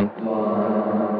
one.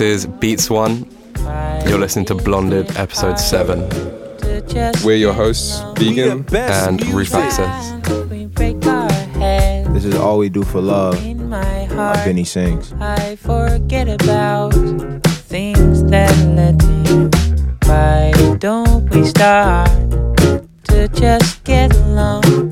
This is Beats One. You're listening to Blonded, episode 7. We're your hosts, Vegyn and Roof Access. This is All We Do for Love by Benny Sings. I forget about things that led to you. Why don't we start to just get along?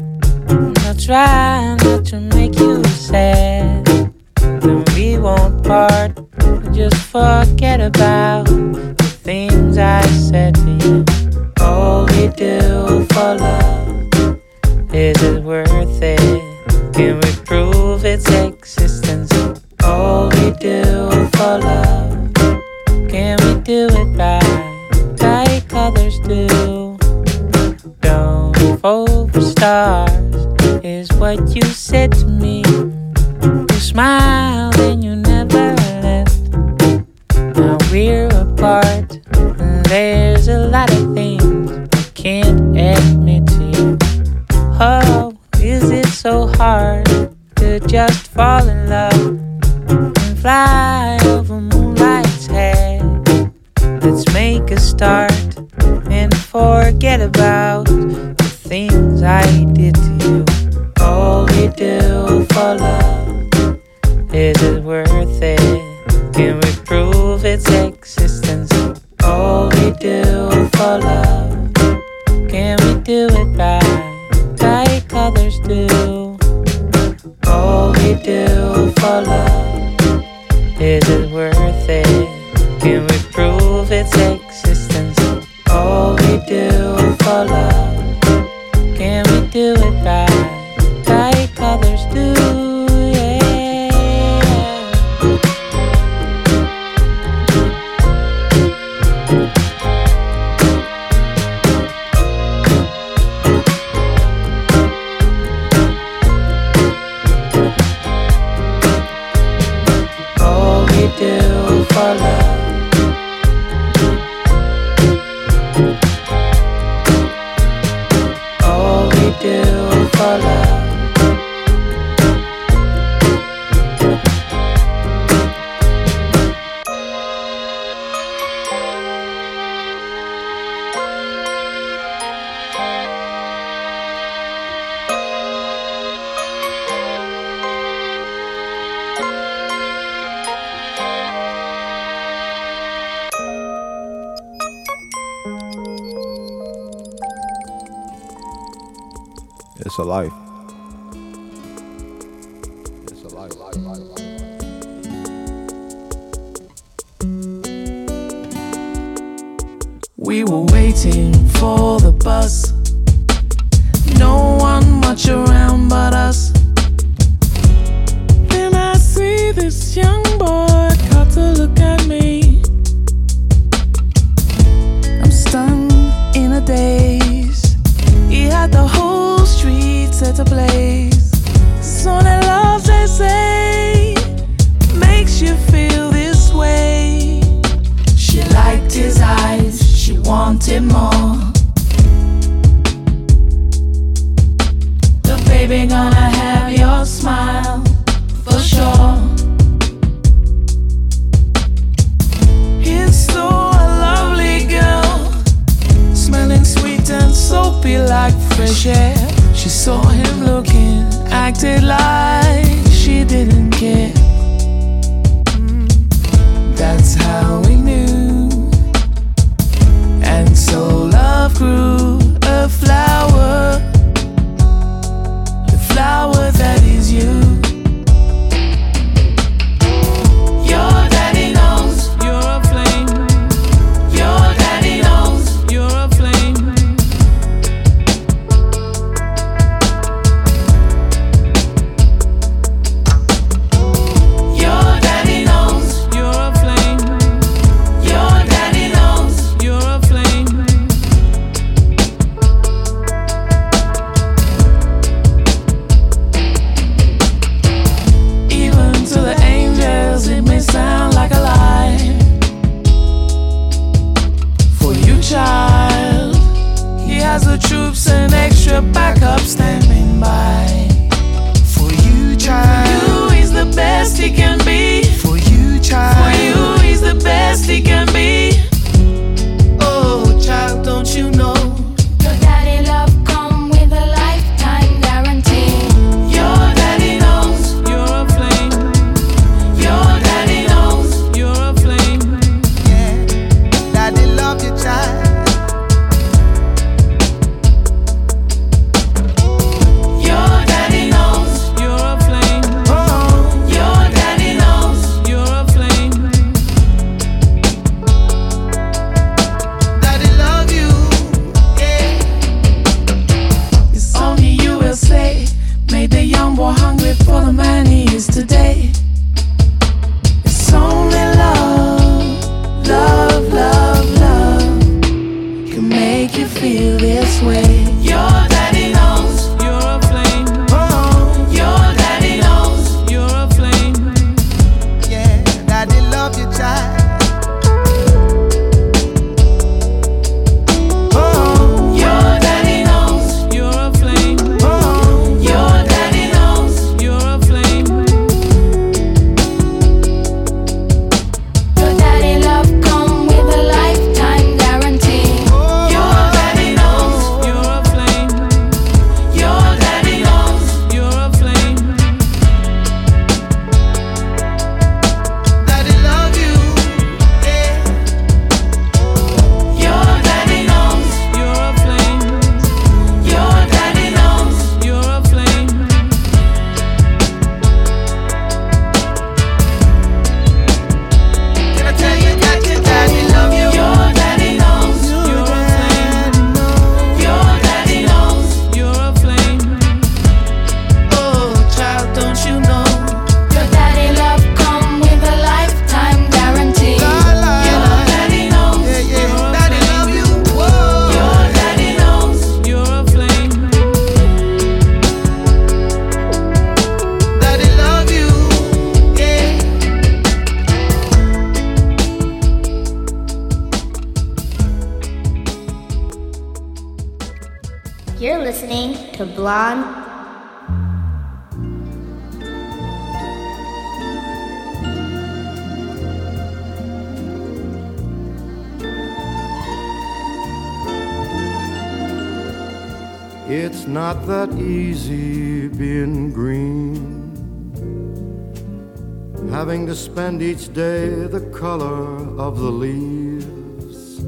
Of the leaves.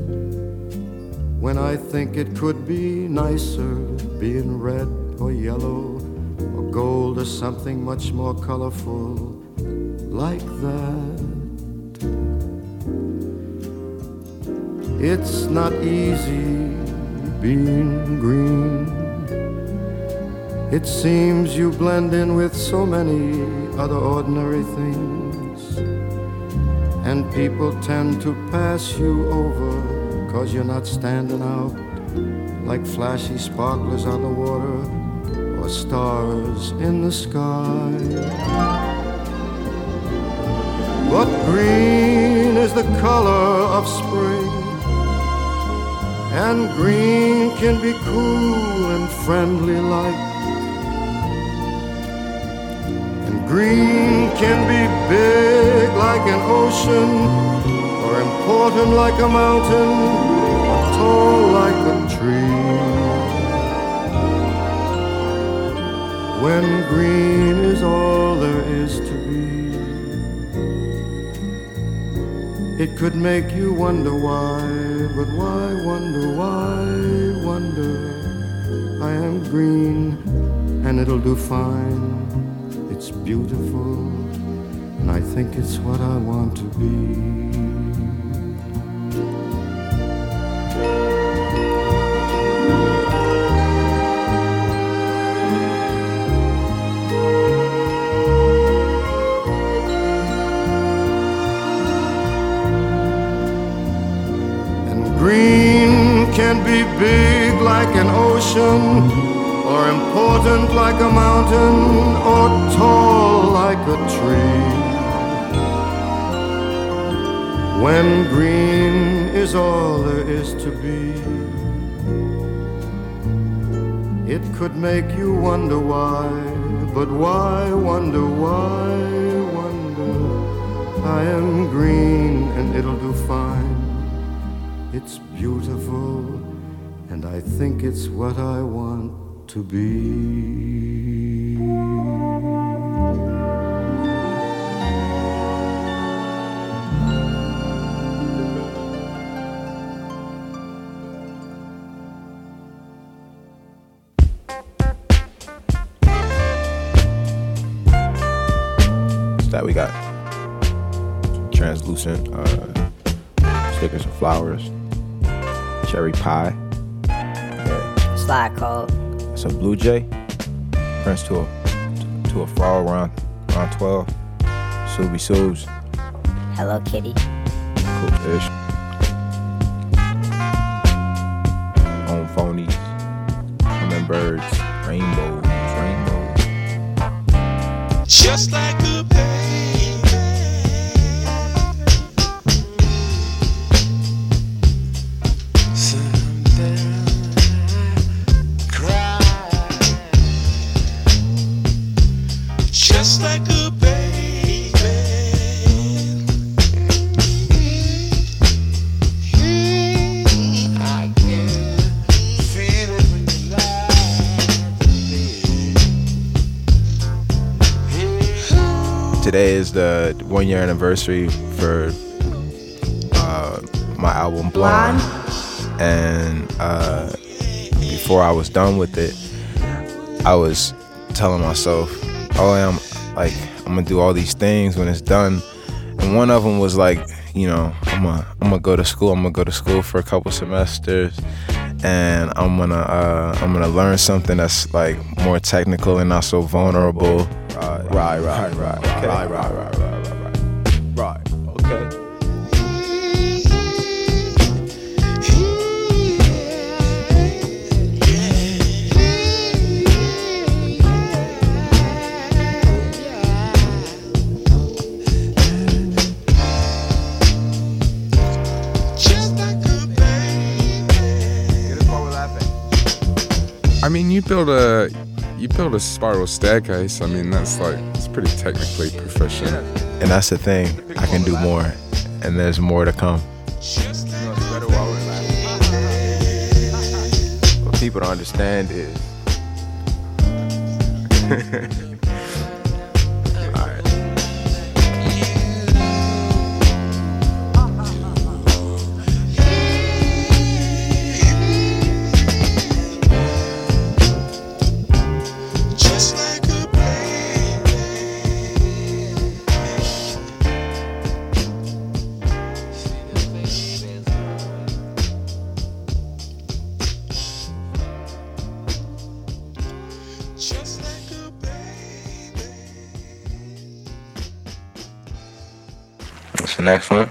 When I think it could be nicer being red or yellow or gold or something much more colorful like that. It's not easy being green. It seems you blend in with so many other ordinary things. And people tend to pass you over cause you're not standing out like flashy sparklers on the water or stars in the sky. But green is the color of spring. And green can be cool and friendly like. Green can be big like an ocean, or important like a mountain, or tall like a tree. When green is all there is to be. It could make you wonder why, but why wonder, why wonder? I am green and it'll do fine. Think it's what I want to be. And green can be big like an ocean, or important like a mountain, or tall When green is all there is to be, it could make you wonder why, but why wonder, why wonder? I am green and it'll do fine. It's beautiful, and I think it's what I want to be. Blue jay. Prince to a to a frog around around twelve. Subi Subs, Hello Kitty. cool fish. The one year anniversary for uh, my album Blonde. And uh, before I was done with it, I was telling myself, oh, I'm like, I'm gonna do all these things when it's done. And one of them was like, you know, I'm gonna, I'm gonna go to school. I'm gonna go to school for a couple semesters, and I'm gonna, uh, I'm gonna learn something that's like more technical and not so vulnerable. Right, right, right, right, okay. right, right, right, right, right, right. Okay. Mean, you build a you build a spiral staircase. I mean, that's like it's pretty technically proficient. And that's the thing. I can do more, and there's more to come. What people don't understand is. next one?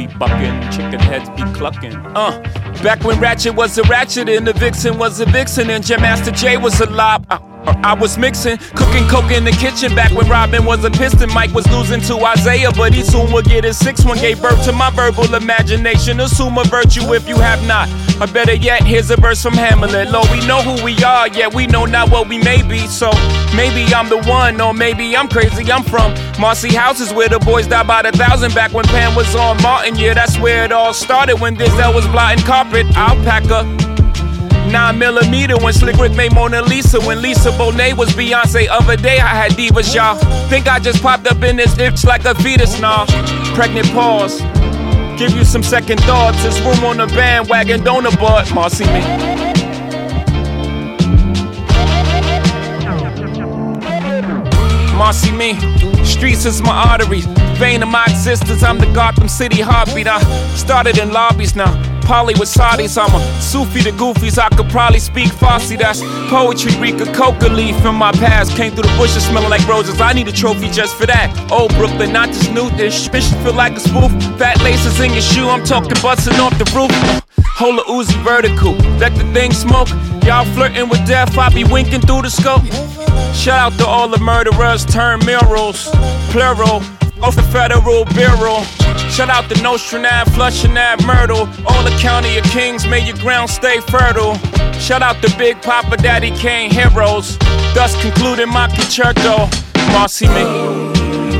Be bucking, chicken heads be clucking. Uh, back when Ratchet was a Ratchet and the Vixen was a Vixen and Jam Master Jay was alive. Uh, uh, I was mixing, cooking coke in the kitchen back when Rodman was a piston. Mike was losing to Isiah, but he soon would get his six one. Gave birth to my verbal imagination. Assume a virtue if you have not. Or better yet, here's a verse from Hamlet. Lord, we know who we are, yet we know not what we may be. So maybe I'm the one, or maybe I'm crazy. I'm from Marcy Houses where the boys died by the thousand back when Pam was on Martin. Yeah, that's where it all started when Denzel was blotting carpet. Alpaca. Nine millimeter when Slick Rick made Mona Lisa. When Lisa Bonet was Beyonce. Other day I had divas, y'all. Think I just popped up in this itch like a fetus, nah. Pregnant pause. Give you some second thoughts. There's room on the bandwagon, don't abort. Marcy me. Marcy me. Streets is my arteries. Vein of my existence, I'm the Gotham City heartbeat. I started in lobbies now. Polly with Saudis, I'm a Sufi to Goofies. I could probably speak Farsi. That's poetry, Rika coca leaf from my past. Came through the bushes smelling like roses. I need a trophy just for that. Old Brooklyn, not this new dish. Bitch, feel like a spoof. Fat laces in your shoe, I'm talking busting off the roof. Hold a Uzi vertical, let the thing smoke. Y'all flirting with death, I be winking through the scope. Shout out to all the murderers, turn murals, plural, off the federal bureau. Shout out to Nostrand Ave, flushing that myrtle. All the county of kings, may your ground stay fertile. Shout out to Big Papa Daddy Kane heroes. Thus concluding my concerto. Marcy me.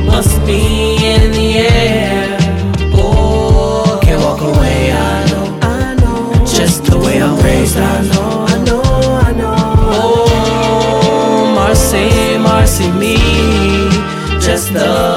Must be in the air. Oh, can't walk away. I know, I know. Just the way I'm raised. I know, I know, I know. Oh, Marcy, Marcy me. Just the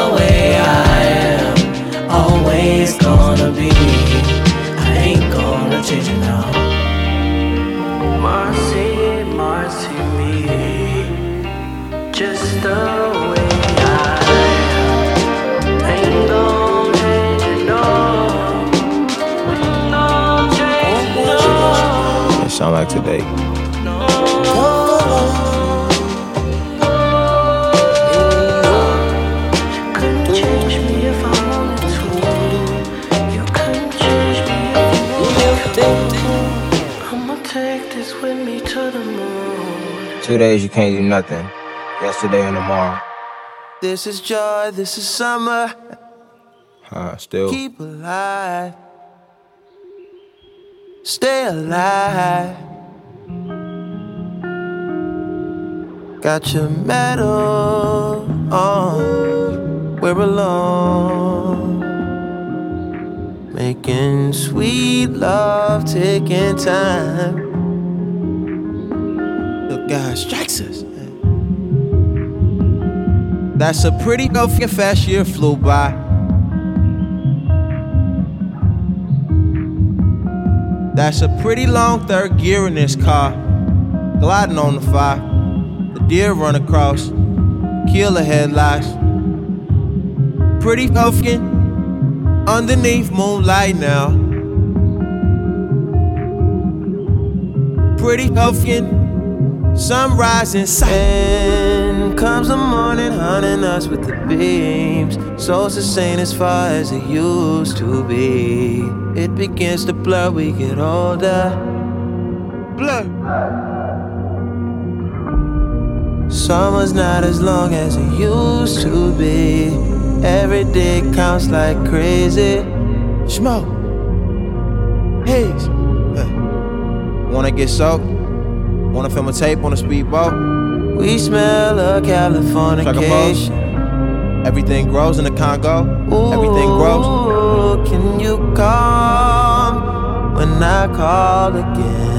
the moon. Two days you can't do nothing. Yesterday and tomorrow. This is joy, this is summer. Uh, still. Keep alive. Stay alive. Got your medal on. We're alone. Making sweet love, taking time. The guy strikes us. That's a pretty fucking fast year flew by. That's a pretty long third gear in this car. Gliding on the fire. The deer run across. Kill the headlights. Pretty pumpkin underneath moonlight now. Pretty pumpkin sunrise inside. And comes the morning, hunting us with the beams. Souls the as far as it used to be. It begins to blur, we get older. Blur. Summer's not as long as it used to be. Every day counts like crazy. Smoke. Haze. Wanna get soaked? Wanna film a tape on a speedboat? We smell a Californication. Everything grows in the Congo. Everything grows. Can you come when I call again?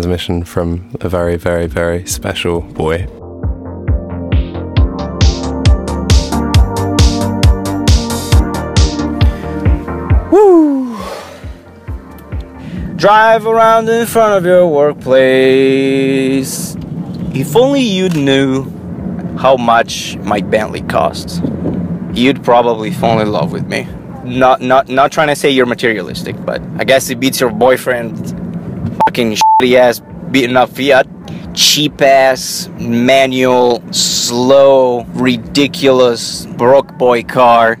Transmission from a very, very, very special boy. Woo! Drive around in front of your workplace. If only you knew how much my Bentley costs, you'd probably fall in love with me. Not, not, not trying to say you're materialistic, but I guess it beats your boyfriend, fucking ass beaten up Fiat, cheap ass manual, slow, ridiculous broke boy car.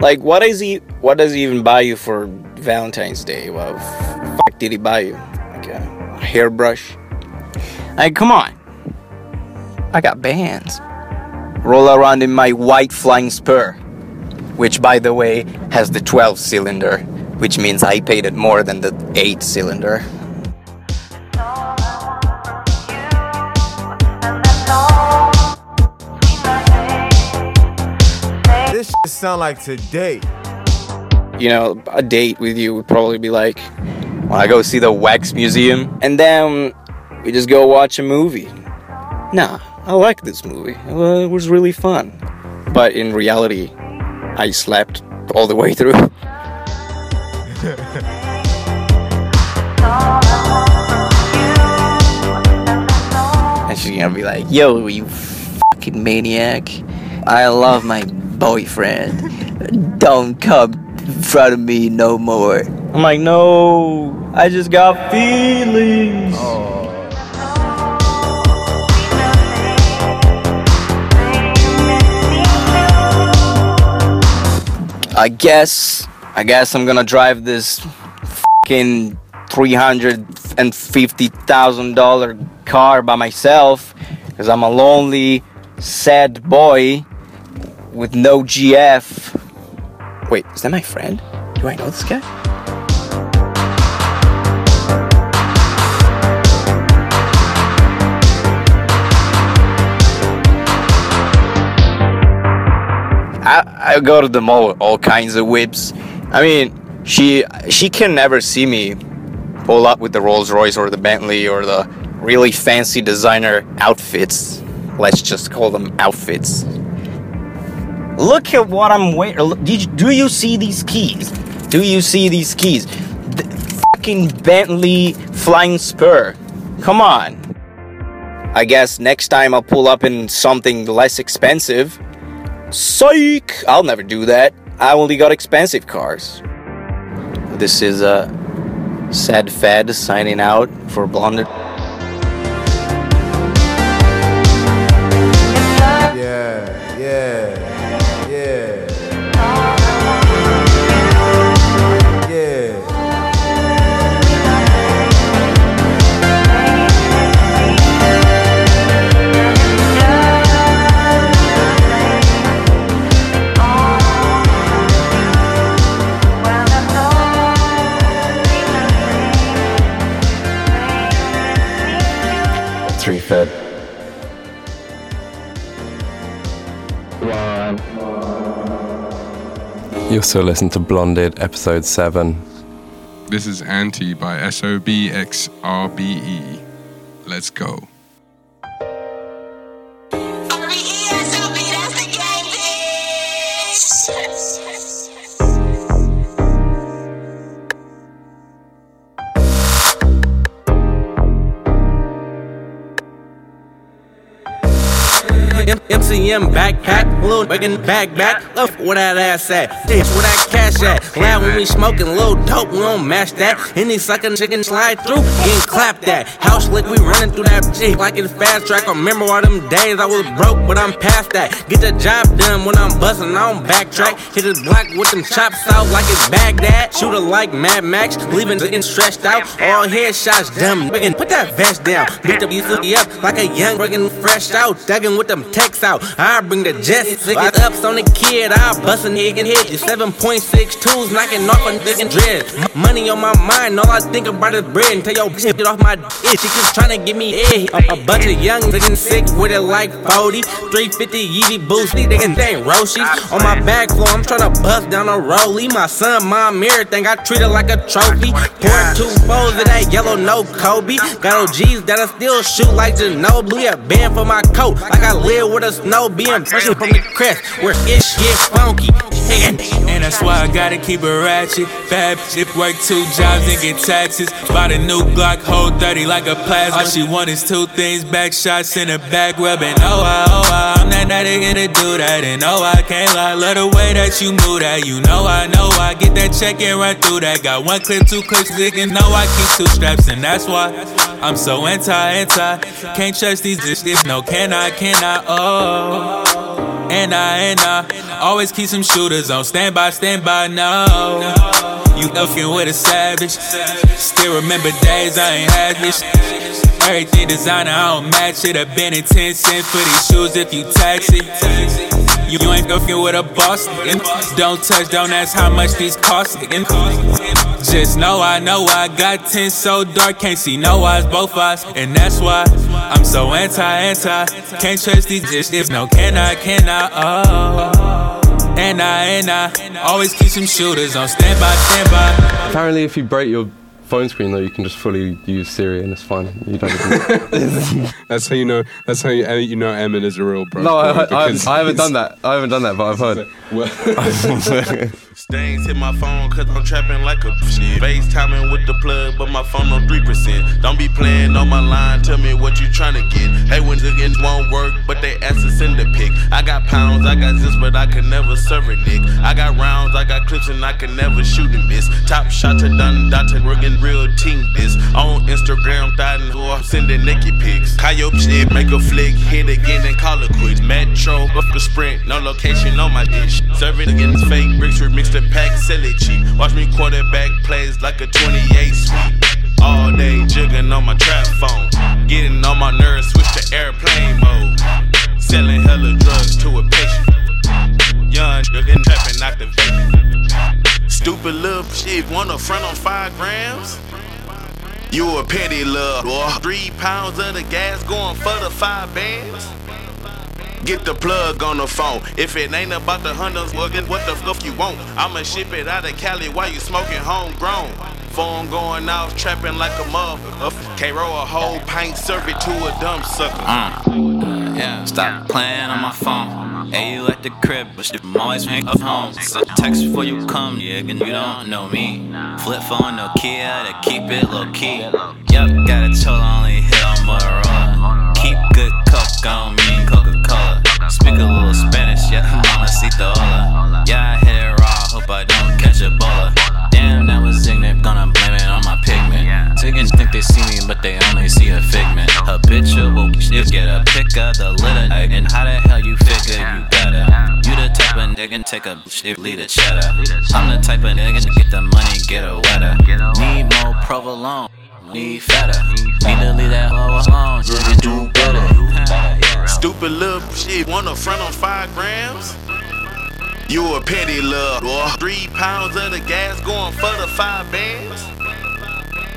Like, what is he? What does he even buy you for Valentine's Day? What the fuck did he buy you? Like a hairbrush? Like, come on. I got bands. Roll around in my white flying spur, which, by the way, has the 12 cylinder, which means I paid it more than the 8 cylinder. This shit sound like today. you know, a date with you would probably be like, when I go see the Wax Museum, and then we just go watch a movie. Nah, I like this movie. Uh, It was really fun. But in reality, I slept all the way through. she's gonna be like, yo, you fucking maniac. I love my boyfriend. Don't come in front of me no more. I'm like, no, I just got feelings. Oh. I guess, I guess I'm gonna drive this fucking three hundred and fifty thousand dollar car by myself, cause I'm a lonely, sad boy with no GF. Wait, is that my friend? Do I know this guy? I, I go to the mall with all kinds of whips. I mean, she she can never see me pull up with the Rolls Royce or the Bentley or the really fancy designer outfits. Let's just call them outfits. Look at what I'm wearing. Do you see these keys? Do you see these keys? The fucking Bentley Flying Spur. Come on. I guess next time I'll pull up in something less expensive. Psych! I'll never do that. I only got expensive cars. This is a sad fed signing out for Blonded. Yeah, yeah, You'll still listen to Blonded, episode 7. This is Anti by SOBXRBE. Let's go. M- MCM backpack, little fucking back back. Love where that ass at, bitch, where that cash at. Glad when we smoking little dope, we don't match that. Any sucking chicken slide through, getting clapped at. House lick, we running through that shit like it's fast track. I remember all them days I was broke, but I'm past that. Get the job done when I'm busting, I don't backtrack. Hit his block with them chops out like it's Baghdad. Shooter like Mad Max, leaving getting stretched out. All headshots dumb. Friggin' put that vest down. Beat the BC up like a young friggin' fresh out. Dugging with them texts out. I bring the jets. Lick ups on the kid. I bust a nigga hit. You 7.62s knocking off a nigga dread. Money on my mind. All I think about is bread. And tell your bitch get off my dick. She just tryna give me. A, a bunch of young niggas sick with it like 40. 350 Yeezy boots. These niggas they ain't Roshi. On my back floor, I'm tryna bust down a rollie. My son, mom, everything. I treat it like a trophy. Pour two bowls of that yellow no Kobe. Got OGs that I still shoot like Ginobili. Yeah, band for my coat. Like I live with a snow being pressure from the crest. Where it get funky. And that's why I gotta keep it ratchet. Bad bitch, work two jobs and get taxes. Bought a new Glock, hold 30 like a plasma. All she want is two things, back shots in a back rub. And oh, I, oh, I, I'm not that nigga to do that. And oh, I can't lie, love the way that you move that. You know I know I get that check and run through that. Got one clip, two clips, and know I keep two straps. And that's why I'm so anti, anti. Can't trust these dishes, no, can I, can I, oh. And I, and I always keep some shooters on standby, standby, now. You fucking with a savage. Still remember days I ain't had this. Everything designer, I don't match it. I've been in 10 cents for these shoes if you tax it. You ain't fucking with a boss. Don't touch, don't ask how much these cost. Just know I know I got 10 so dark, can't see no eyes, both eyes. And that's why I'm so anti, anti. Can't trust these dishes, no, can I, can I, oh. And I, and I always keep some shooters on standby, standby. Apparently, if you break your phone screen though, you can just fully use Siri and it's fine. You don't. Even... that's how you know. That's how you, you know Emin is a real bro. no, I, I, I, I haven't done that. I haven't done that, but I've heard. Stains hit my phone cause I'm trapping like a shit. FaceTiming with the plug, but my phone on 3%. Don't be playing on my line, tell me what you tryna get. Hey, when the ends won't work, but they ask to send a pic. I got pounds, I got zips, but I can never serve a nick. I got rounds, I got clips, and I can never shoot and miss. Top shot to done, dotted, working real team this. On Instagram, thotting, or sending naked pics. Coyote shit, make a flick, hit again and call it quits. Metro, up the sprint, no location on my dish. Serving against fake bricks, remix the pack, sell it cheap. Watch me quarterback plays like a 28 sweep. All day jigging on my trap phone. Getting on my nerves, switch to airplane mode. Selling hella drugs to a patient. The. Stupid little shit, wanna front on five grams? You a petty love, or three pounds of the gas going for the five bands? Get the plug on the phone. If it ain't about the hundreds, well, then what the fuck you want? I'ma ship it out of Cali while you smoking homegrown. Phone going off, trapping like a motherfucker. Can't roll a whole pint, serve it to a dumb sucker. Uh, yeah, stop playing on my phone. Hey, you at the crib, but I'm always make up home. So text before you come, yeah, and you don't know me. Flip phone, no Kia, to keep it low key. Yup, got a total only hit on Motorola. Keep good coke on me Coca Cola. Speak a little Spanish, yeah, mamacita hola. Yeah, I hit it raw, hope I don't catch a Damn, Chickens think they see me, but they only see a figment. Habitual shit, get a pick of the litter. And how the hell you figure you better? You the type of nigga take a shit, lead a cheddar. I'm the type of nigga get the money, get a wetter. Need more provolone. Need fatter. Need to leave that hoe alone. You do better. Stupid little shit, wanna front on five grams? You a petty love, boy. three pounds of the gas going for the five bands?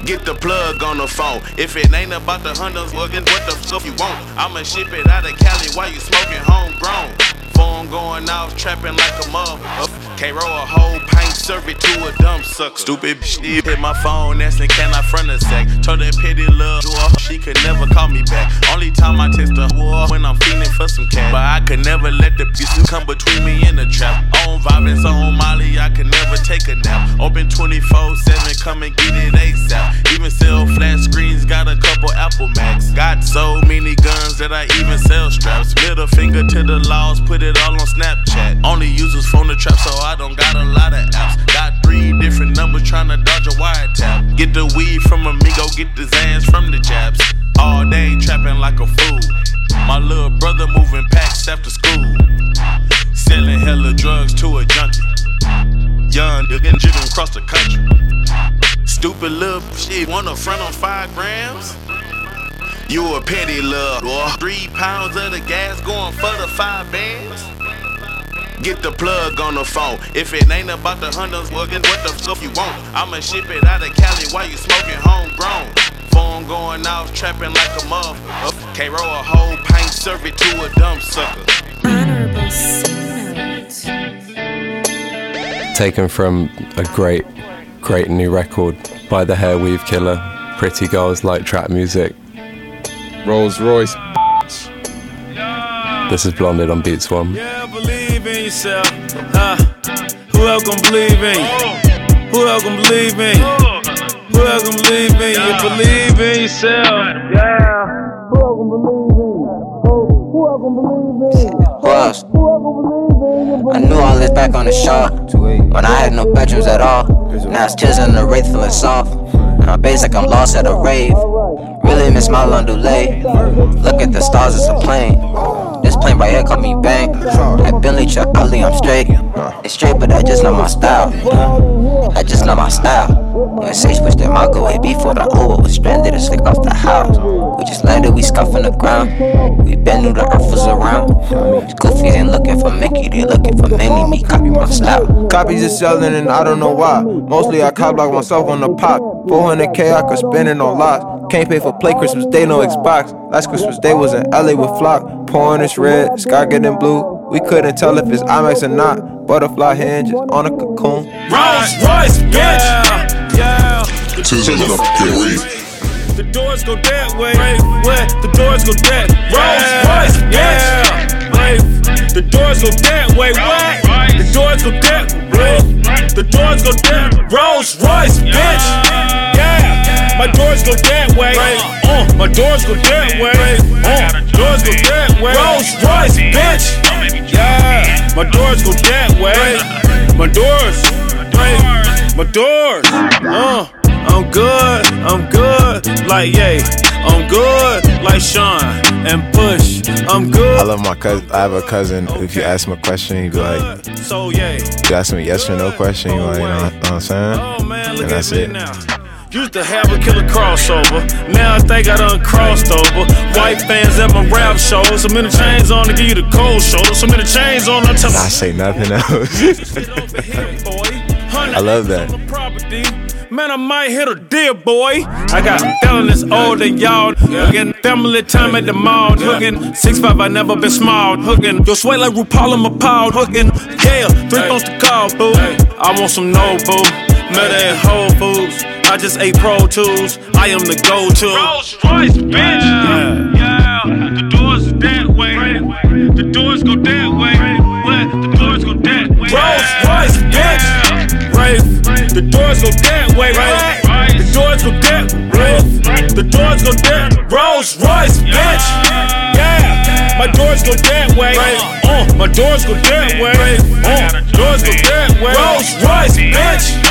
Get the plug on the phone. If it ain't about the hundreds, well, what the fuck you want? I'ma ship it out of Cali while you smoking homegrown. Phone going off, trapping like a motherfucker. Can't roll a whole pint, serve it to a dumb sucker. Stupid shit, hit my phone, asking can I front a sec? Told that petty love, she could never call me back. Only time I text her whore when I'm feeling for some cash. But I could never let the pieces come between me and the trap. On vibing, on Molly, I could never take a nap. Open 24 7, come and get it ASAP. Even sell flat screens, got a couple Apple Macs. Got so many guns that I even sell straps. Middle finger to the laws, put it all on Snapchat. Only use this phone to trap, so I don't got a lot of apps. Got three different numbers trying to dodge a wiretap. Get the weed from Amigo, get the Xans from the Japs. All day trapping like a fool. My little brother moving packs after school. Selling hella drugs to a junkie. Young nigga jigging across the country. Stupid little shit, wanna front on five grams? You a petty love, three pounds of the gas going for the five bands? Get the plug on the phone. If it ain't about the hundreds, well, then what the fuck you want? I'ma ship it out of Cali while you smoking homegrown. Phone going off, trapping like a motherfucker. Can't roll a whole pint, serve it to a dumb sucker. Taken from a great, great new record by the Hair Weave Killer. Pretty girls like trap music. Rolls Royce. This is Blonded on Beats One. Yeah, believe in yourself. Huh? Who else gon' believe in you? Who else gon' believe in you? Who else gon' believe in you? Believe in yourself. Yeah. Who else gon' believe in you? Who else gon' believe in you? Who? I knew all this back on the shop when I had no bedrooms at all. Now it's tears in the wraith feeling soft. My base like I'm lost at a rave. Really miss my Londulay. Look at the stars, it's a plane. This plane right here call me bang. That Bentley Chuck Ali, I'm straight. It's straight, but I just not my style. I just not my style. When Sage pushed my go hit before the Uber was stranded and slick off the house. We just landed, we scuffing the ground. We been knew the earth was around. Goofy ain't looking for Mickey, they looking for Minnie. Me copy my style. Copies is selling and I don't know why. Mostly I cop block myself on the pop. 400k I could spend it on lots. Can't pay for play Christmas Day, no Xbox. Last Christmas Day was in LA with Flock. Pouring this red, sky getting blue. We couldn't tell if it's IMAX or not. Butterfly hinges on a cocoon. Rolls Royce, bitch. Yeah, yeah. Tizzle up, get. The doors go that way. Where the doors go that way Rolls Royce, yeah. Wave. The doors go that way. What? The doors go that way. The doors go that Rolls Royce, bitch. Yeah. My doors go that way. Uh, my doors go that way. Uh, doors go that way. Rolls Royce, bitch. Yeah. My doors go that way. My doors. My doors. Uh. I'm good, I'm good, like yay. I'm good, like Sean and Push. I'm good. I love my cousin. I have a cousin. If you ask him a question, he'd be like, So yay. you ask him a yes or no question, he's like, you know, know what I'm saying? Oh man, look and that's at me it. now. Used to have a killer crossover. Now I think I done crossed over. White fans at my rap shows. So many chains on to give you the cold shoulder. So many chains on to tell I say nothing else. I love that. Man, I might hit a deal, boy. I got felonies older y'all. Hooking family time at the mall. Hooking six five, I never been small. Hooking your sway like RuPaul, I'm a. Hooking yeah, three phones to call, boo. I want some no boo. Met at Whole Foods. I just ate Pro Tools. I am the go-to. Rolls Royce, bitch. Yeah, yeah. The doors is that way. The doors go that way. What? The doors go that way. Rolls Royce, bitch. Rafe. The doors go that way. Right? The doors go that way. The doors go that. Rolls Royce, bitch. Yeah. My doors go that way. Uh, my doors go that way. Uh, doors go that way. Rolls Royce, bitch.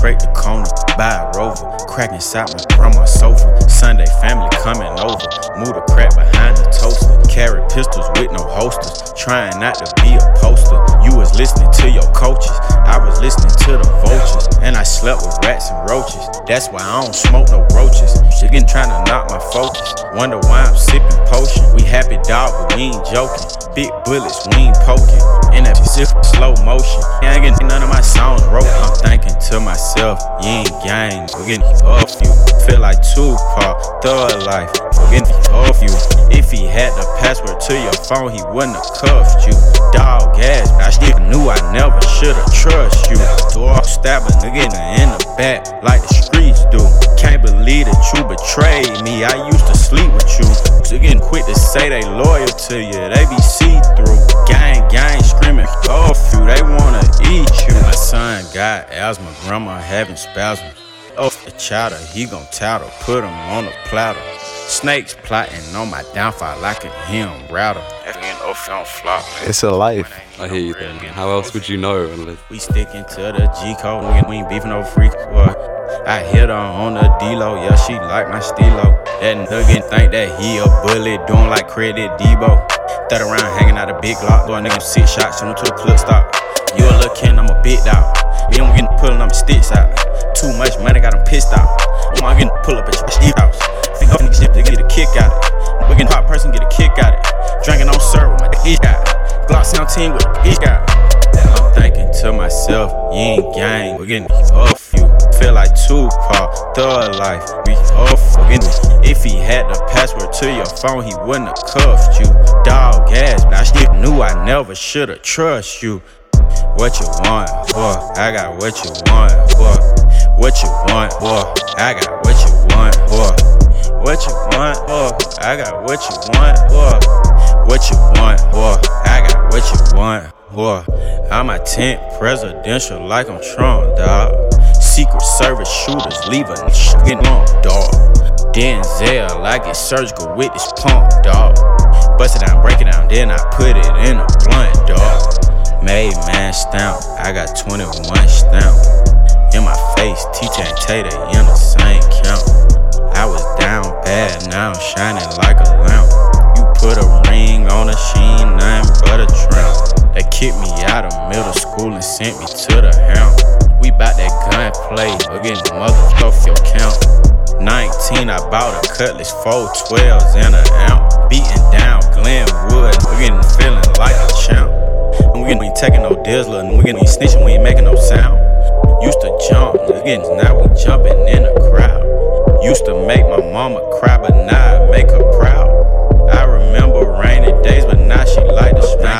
Straight the corner, buy a rover. Crack inside my sofa. Sunday family coming over. Move the crack behind the toaster. Carry pistols with no holsters. Trying not to be a poster. You was listening to your coaches. I was listening to the vultures. And I slept with rats and roaches. That's why I don't smoke no roaches. Chicken trying to knock my focus. Wonder why I'm sipping potion. We happy dog, but we ain't joking. Big bullets, we ain't poking. In that slow motion. I ain't getting none of my songs wrote. I'm thinking to myself, you ain't gang. We're getting off you. Feel like Tupac, thug life. Getting off you. If he had the password to your phone, he wouldn't have cuffed you. Dog ass, I still knew I never should've trust you. Door stab a nigga in the back like the streets do. Can't believe that you betrayed me. I used to sleep with you. So getting quick to say they loyal to you. They be see through. Gang, gang, screaming off you. They wanna eat you. My son got asthma. Grandma having spasms. Oh, the chowder, he gon' tattle. Put him on a platter. Snakes plotting on my downfall like a him router. Again, off on flop. It's a life. I hear you then. How else would you know unless We sticking to the G code. We ain't, we ain't beefing over freak. Boy. I hit her on the D-Lo. Yeah, she like my stilo. That nugget think that he a bully. Doing like credit Debo. Third around hanging out a big lock. Doing nigga six shots. Send him to the clip stop. You a little kid, I'm a big dog. Me, I'm getting pulling them sticks out. Too much money, got him pissed out. I'm getting pull up at your Steve house. Think up niggas to get a kick out of it. We getting hot person get a kick out it. Drinking on syrup with my dick out. Glock 17 with a dick out. Thinking to myself, you ain't gang, we're getting off you. Feel like Tupac, thug life, we off again. If he had the password to your phone, he wouldn't have cuffed you. Dog ass, but I still knew I never should've trust you. What you want, boy? I got what you want, boy. What you want, boy? I got what you want, boy. What you want, boy? I got what you want, boy. What you want, boy? I got what you want, boy. I'm a 10th presidential like I'm Trump, dog. Secret Service shooters a getting on, dog. Denzel, I get surgical with this pump, dog. Bust it down, break it down, then I put it in a blunt, dog. Made man stamp, I got 21 stamp. In my face, T-Tan Tater in the same count. I was down bad, now I'm shining like a lamp. You put a ring on a sheen, nothing but a tramp. They kicked me out of middle school and sent me to the hound. We bout that gun gunplay, again, motherfuck your count. 19, I bought a cutlass, four 12s and an ounce. Beating down Glenwood, we getting feeling like a champ. And we ain't taking no dizzler, and we ain't snitching, we ain't making no sound. Used to jump, again, now we jumping in a crowd. Used to make my mama cry, but now I make her proud. I remember rainy days, but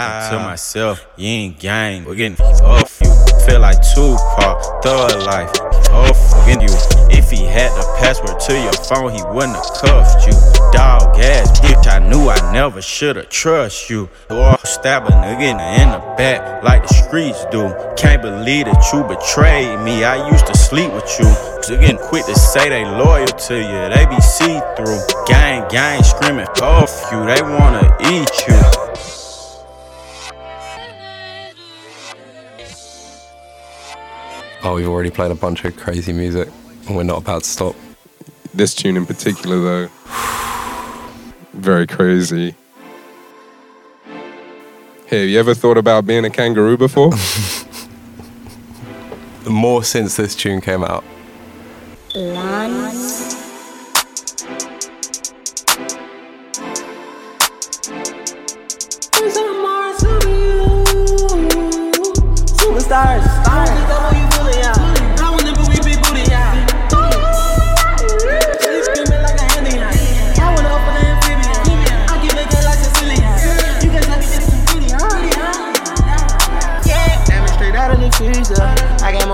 she like to ah. myself, you ain't gang, we're getting off you. Feel like Tupac, thug life, oh, off you. If he had the password to your phone, he wouldn't have cuffed you. Dog ass bitch, I knew I never should've trust you. Or stab a nigga in the back like the streets do. Can't believe that you betrayed me. I used to sleep with you. So getting quick to say they loyal to you, they be see through. Gang, gang screaming off you, they wanna eat you. Oh, we've already played a bunch of crazy music, and we're not about to stop. This tune in particular, though, very crazy. Hey, have you ever thought about being a kangaroo before? More since this tune came out. Blonde. Superstars,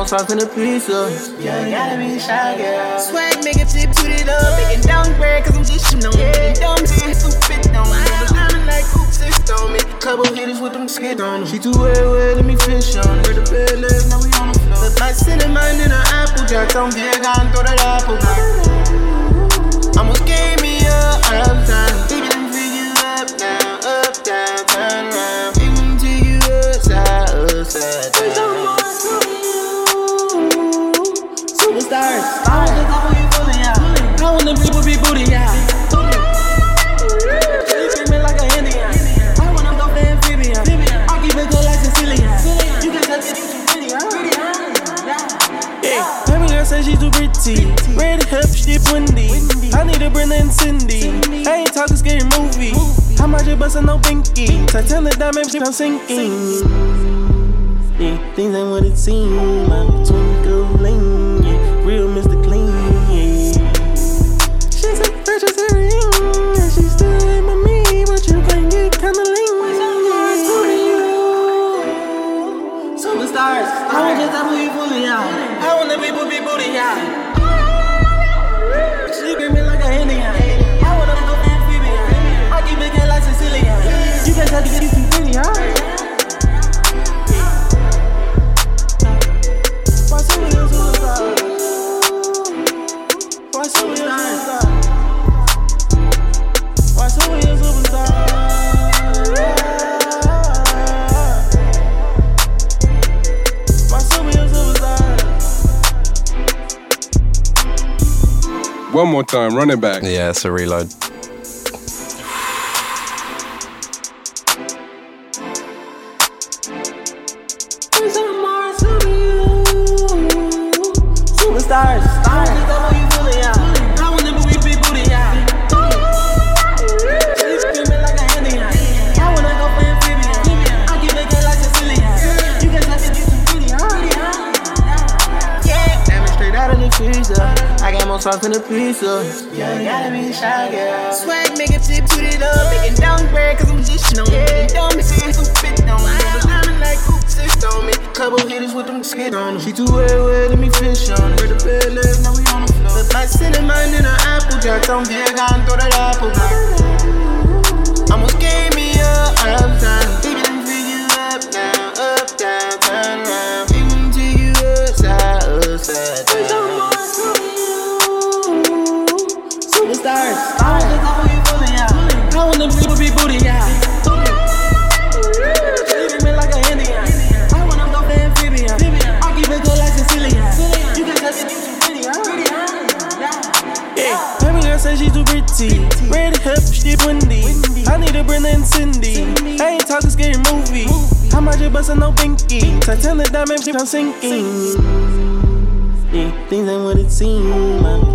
I got more sauce than a pizza. Yeah, you gotta be a shy girl. Swag, make it flip, toot it up. Make it downgrade, cause I'm just, you know, yeah. dumb, so it's fit on me. Diamond like hoops, it's on me. Couple hitters with them skid on them. She too way, way, let me fish on. Where the bed lives, now we on the floor. Put my cinnamon in her apple jack. Don't be a guy throw that apple back. Almost gave me a hard time. Baby, let me pick you up, down, up, down, binky? the diamond, I'm sinking. Yeah, things ain't what it seems. I'm twinkling, yeah. Real Mr. One more time, run it back. Yeah, it's a reload. Got more sauce than a pizza. Yeah, gotta be shy girl. I'm sinking. Yeah, things ain't what it seems.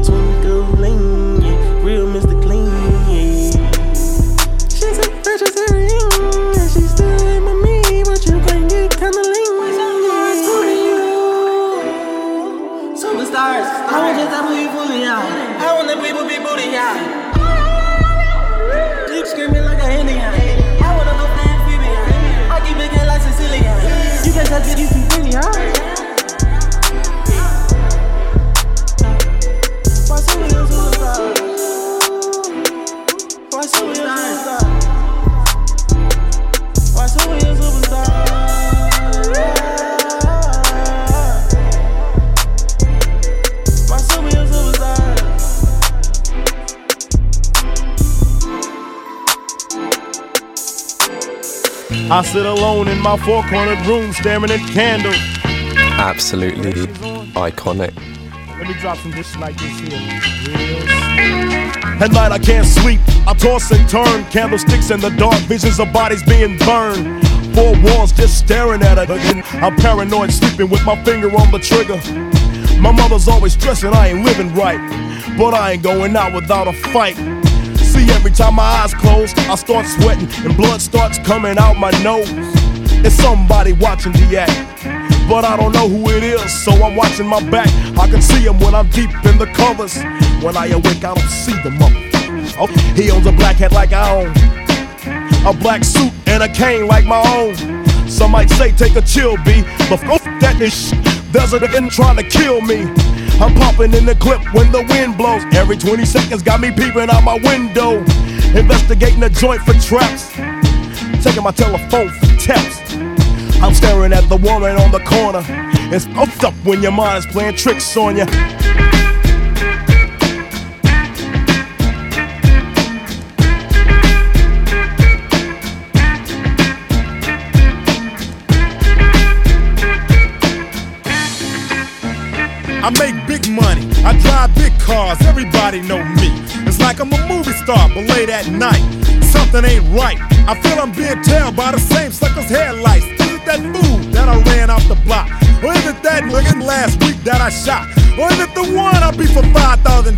I sit alone in my four cornered room staring at candles. Absolutely iconic. Let me drop some dishes like this here. At night I can't sleep. I toss and turn. Candlesticks in the dark. Visions of bodies being burned. Four walls just staring at it. Again, I'm paranoid, sleeping with my finger on the trigger. My mother's always stressing I ain't living right. But I ain't going out without a fight. Every time my eyes close, I start sweating and blood starts coming out my nose. It's somebody watching the act, but I don't know who it is, so I'm watching my back. I can see him when I'm deep in the covers. When I awake, I don't see the mother. Oh, he owns a black hat like I own, a black suit and a cane like my own. Some might say take a chill, B, but f that is sh- There's a nigga trying to kill me. I'm popping in the clip when the wind blows. Every 20 seconds got me peeping out my window. Investigating the joint for traps. Taking my telephone for taps. I'm staring at the woman on the corner. It's fucked up when your mind is playing tricks on you. I make big money, I drive big cars, everybody know me. It's like I'm a movie star, but late at night, something ain't right. I feel I'm being tailed by the same sucker's headlights. Is that fool that I ran off the block? Or is it that nigga last week that I shot? Or is it the one I beat for $5,000?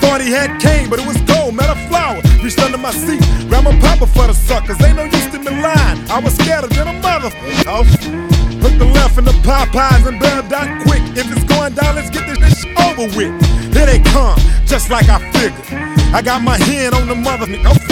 Thought he had cane, but it was gold, met a flower. Reached under my seat, grabbed my papa for the suckers. Ain't no use to me lying. I was scared than a motherfucker. Oh. Hook the left in the Popeyes and bail down quick. If it's going down, let's get this shit over with. Here they come, just like I figured. I got my hand on the mother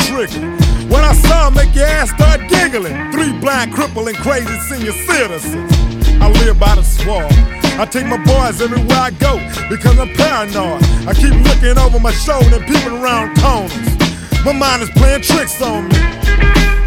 trigger. When I saw 'em, make your ass start giggling. Three blind, crippling, crazy senior citizens. I live by the swamp. I take my boys everywhere I go because I'm paranoid. I keep looking over my shoulder and peeping around corners. My mind is playing tricks on me.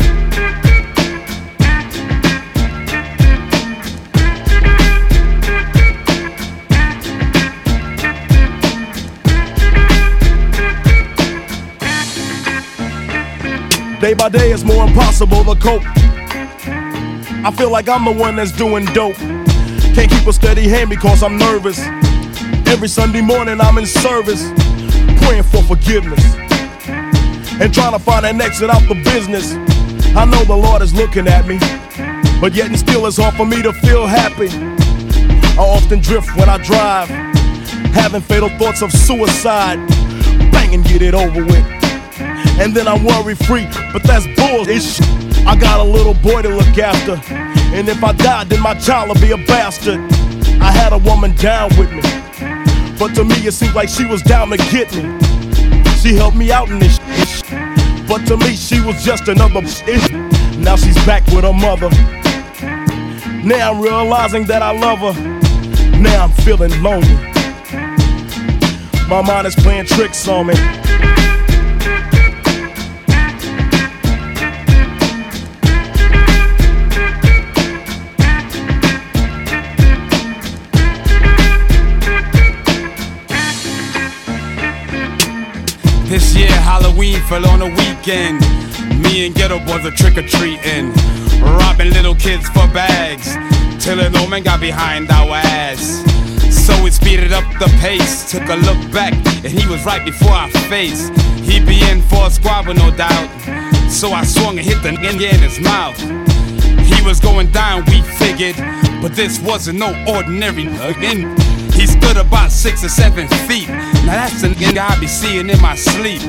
Day by day, it's more impossible to cope. I feel like I'm the one that's doing dope. Can't keep a steady hand because I'm nervous. Every Sunday morning, I'm in service, praying for forgiveness and trying to find an exit out the business. I know the Lord is looking at me, but yet and still it's hard for me to feel happy. I often drift when I drive, having fatal thoughts of suicide. Bang and get it over with. And then I'm worry free, but that's bullshit. I got a little boy to look after. And if I die, then my child will be a bastard. I had a woman down with me. But to me, it seemed like she was down to get me. She helped me out in this shit. But to me, she was just another. Now she's back with her mother. Now I'm realizing that I love her. Now I'm feeling lonely. My mind is playing tricks on me. This year Halloween fell on a weekend. Me and Geto Boys are trick or treating, robbing little kids for bags. Till an old man got behind our ass. So we speeded up the pace. Took a look back, and he was right before our face. He be in for a squabble, no doubt. So I swung and hit the nigga in his mouth. He was going down, we figured, but this wasn't no ordinary nigga. He stood about six or seven feet. Now that's the nigga I be seeing in my sleep.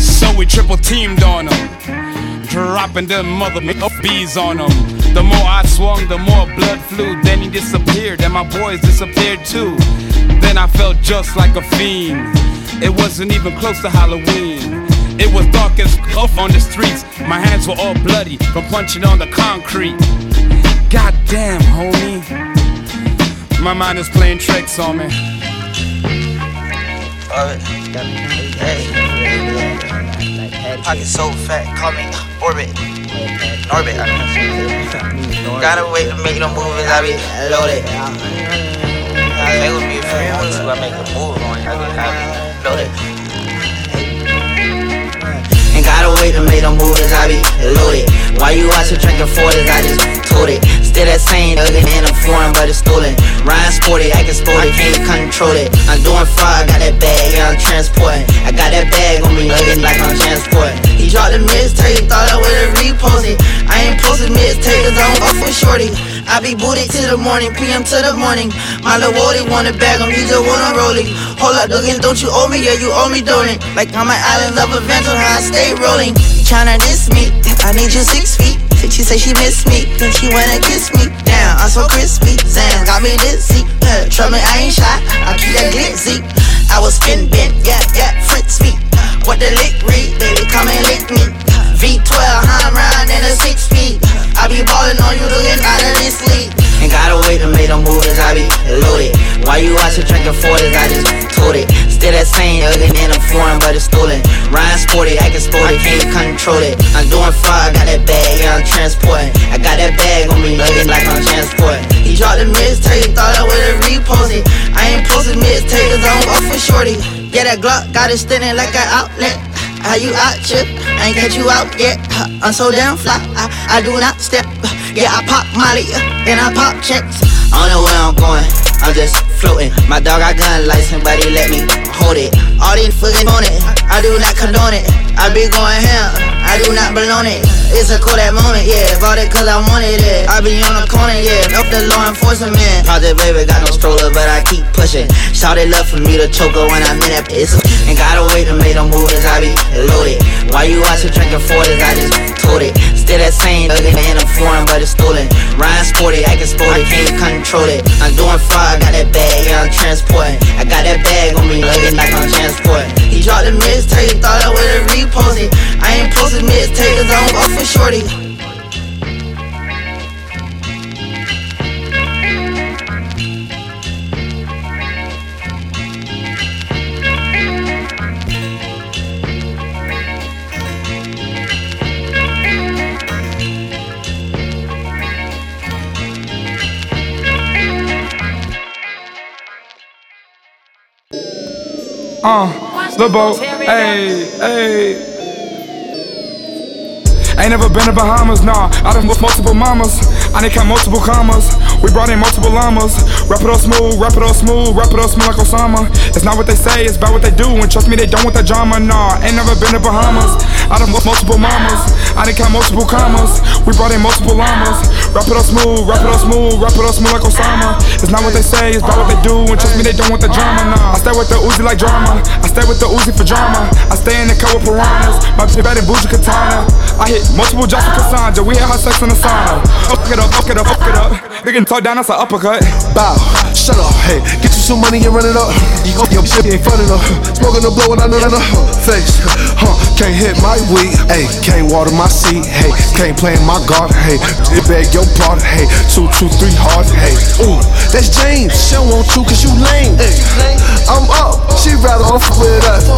So we triple teamed on him, dropping them mother oh, bees on him. The more I swung, the more blood flew. Then he disappeared, and my boys disappeared too. Then I felt just like a fiend. It wasn't even close to Halloween. It was dark as off on the streets. My hands were all bloody from punching on the concrete. Goddamn, homie. My mind is playing tricks on me. Pocket so fat, call me Orbit. Orbit. Gotta wait to make them movies, I be loaded. One too, I make a move on I be loaded. Gotta wait to make them movies, I be loaded. Why you out here drinking 40s, I just told it. Still that same ugly in a foreign, but it's stolen. Ryan sporty, acting it, can't control it. I'm doing fraud, I got that bag, yeah, I'm transporting. I got that bag on me, looking like I'm transporting. He dropped the mixtape, thought I would've reposted. I ain't posted mixtape, I don't fuck with shorty. I be booted to the morning, PM to the morning. My little Wody wanna bag him, he just wanna roll it. Hold up, Duggan, don't you owe me? Yeah, you owe me, don't it? Like I'm an island of adventure, how I stay rolling. Tryna diss me, I need you six feet. She say she miss me, then she wanna kiss me. Damn, I'm so crispy. Xan got me dizzy. Uh, Trust me, I ain't shy. I keep that glitzy. I was spin bent, yeah, yeah, Fritz me. What the lick read, baby, come and lick me. V12, I'm riding in a six feet. I be ballin' on you, looking out of this league. Ain't gotta wait to make them movies, I be loaded. Why you out here drinking 40s? I just told it. Still that same ugly in a foreign, but it's stolen. Ryan sporty, acting sporty, can't control it. I'm doing fraud, got that bag, yeah, I'm transporting. I got that bag on me, looking like I'm transporting. He dropped the mixtape, thought I would've reposted. I ain't posted mixtape, cause I don't with shorty. Yeah, that Glock got it standing like an outlet. How you out, chip? I ain't catch you out yet. Uh, I'm so damn fly. I, I do not step. Uh, yeah, I pop Molly uh, and I pop checks. I don't know where I'm going. I'm just floating. My dog got gun license, but he let me hold it. All these fucking on it. I do not condone it. I be going ham. I do not belong it. It's a cool that moment, yeah. Bought it cause I wanted it. I be on the corner, yeah. Up the law enforcement. Project baby got no stroller, but I keep pushing. Shout it love for me to choke her when I'm in that piss. Ain't gotta wait to make them movies, I be loaded. Why you out here drinking 40s? I just told. Still that same ugly in a foreign, but it's stolen. Ryan sporty, acting sporty, can't control it. I'm doing fraud, got that bag, yeah, I'm transporting. I got that bag on me, looking like I'm transporting. He dropped the mixtape, thought I would've reposted. I ain't posted mixtape, I don't fuck with shorty. Uh, the boat, hey, hey. Ain't never been to Bahamas, nah. I done with multiple mamas. I done count multiple commas. We brought in multiple llamas. Rap it all smooth, rap it all smooth, rap it all smooth like Osama. It's not what they say, it's about what they do. And trust me, they don't want the drama, nah. Ain't never been to Bahamas. I done multiple mamas. I done count multiple commas. We brought in multiple llamas. Rap it all smooth, rap it all smooth, rap it all smooth like Osama. It's not what they say, it's about what they do. And trust me, they don't want the drama, nah. I stay with the Uzi like drama. I stay with the Uzi for drama. I stay in the car with piranhas. My bitch bad and bougie katana. I hit multiple jobs with Cassandra. We had her sex in the sauna. Fuck it up, fuck it up, fuck it up. They getting talked down, that's an uppercut. Bow, shut up, hey, get you some money and run it up. You go, your shit ain't fun enough. Smoking the blow and I know that face, huh? Can't hit my weed, hey, can't water my seat, hey, can't play in my garden, hey, it beg your pardon, hey, two, two, three hard, hey, ooh, that's James. She don't want you cause you lame, hey, I'm up, she rather off with us,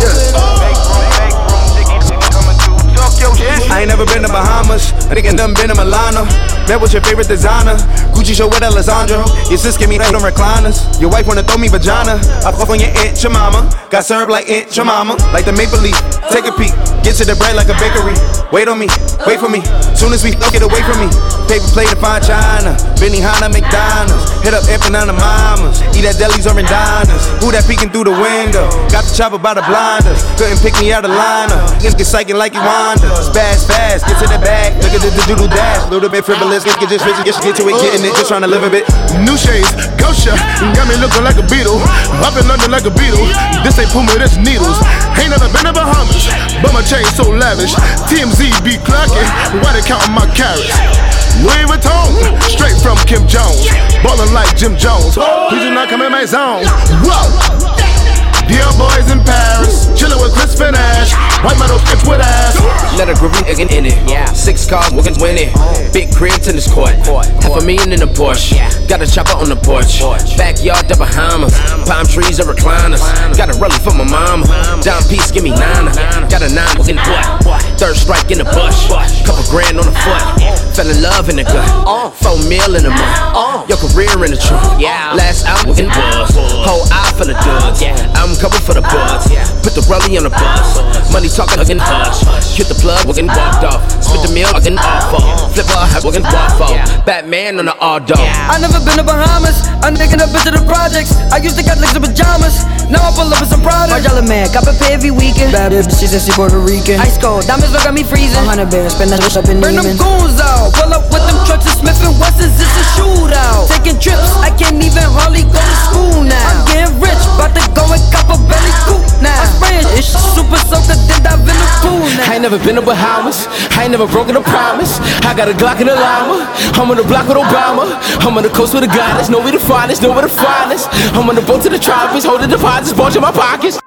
I ain't never been to Bahamas. I think I done been to Milano. Met with your favorite designer. Gucci show with Alessandro. Your sis give me right on recliners. Your wife wanna throw me vagina. I fuck on your aunt, your mama. Got served like aunt, your mama. Like the maple leaf. Take a peek. Get to the bread like a bakery. Wait on me, wait for me. Soon as we fuck get away from me. Paper plate to find China. Benihana, McDonald's. Hit up Empanada Mamas. Eat at delis or in diners. Who that peeking through the window? Got the chopper by the blinders. Couldn't pick me out of lineup. Niggas get psyching like you Wanda. Spaz fast. Get to the bag, look at the doodle dash. Little bit frivolous, get just get, get to it, getting it, just trying to live a bit. New shades, Gosha, got me looking like a beetle. Up in London like a beetle. This ain't Puma, this needles. Ain't never been to Bahamas, but my chain so lavish. TMZ be clocking, why they counting my carrots? Louis Vuitton, straight from Kim Jones. Ballin' like Jim Jones. Please do not come in my zone. Whoa! Dear boys in Paris, chillin' with Chris Nash. White metal fits with ass. Let a groovy nigga in it. Yeah. Six cars, we can win it. Oh. Big crib, tennis court. Half a million in a Porsche. Got a chopper on the porch. Backyard, the Bahamas. Palm trees are recliners. Got a rollie for my mama. Dime piece, give me nine. Got a nine, we looking what? Third strike in the bush. Couple grand on the foot. Oh. Fell in love in the gut. Oh. Four mil in a month. Your career in the trunk. Last album, looking buzz. Whole eye full of duds. I'm coming for the buzz. Put the rollie on the bus. Money talking, again hush. Hit the plug, we walked off. Spit the meal, again awful. Flip a hat, we waffle. Batman on the all dog. I never been to Bahamas. I'm thinking up into the projects. I used to got legs in pajamas. Now I pull up with some products. Margiela man, cop a pay every weekend. Bad bitch, she said she Puerto Rican. Ice cold, diamonds look got me freezing. 100 bears, spend that bitch up in Bring them Neiman. goons out. Pull up with them trucks and Smith and Wessons. It's a shootout. Taking trips, I can't even hardly go to school now. I'm getting rich, about to go and cop a belly now. I'm spraying it, super soaker, then dive in the pool now. I ain't never been to Bahamas. I ain't never broken a promise. I got a Glock and a llama. I'm on the block with Obama. I'm on the coast with a goddess. Know we the finest, know we the finest. I'm on the boat to the tropics, holding deposits, bulge in my pockets.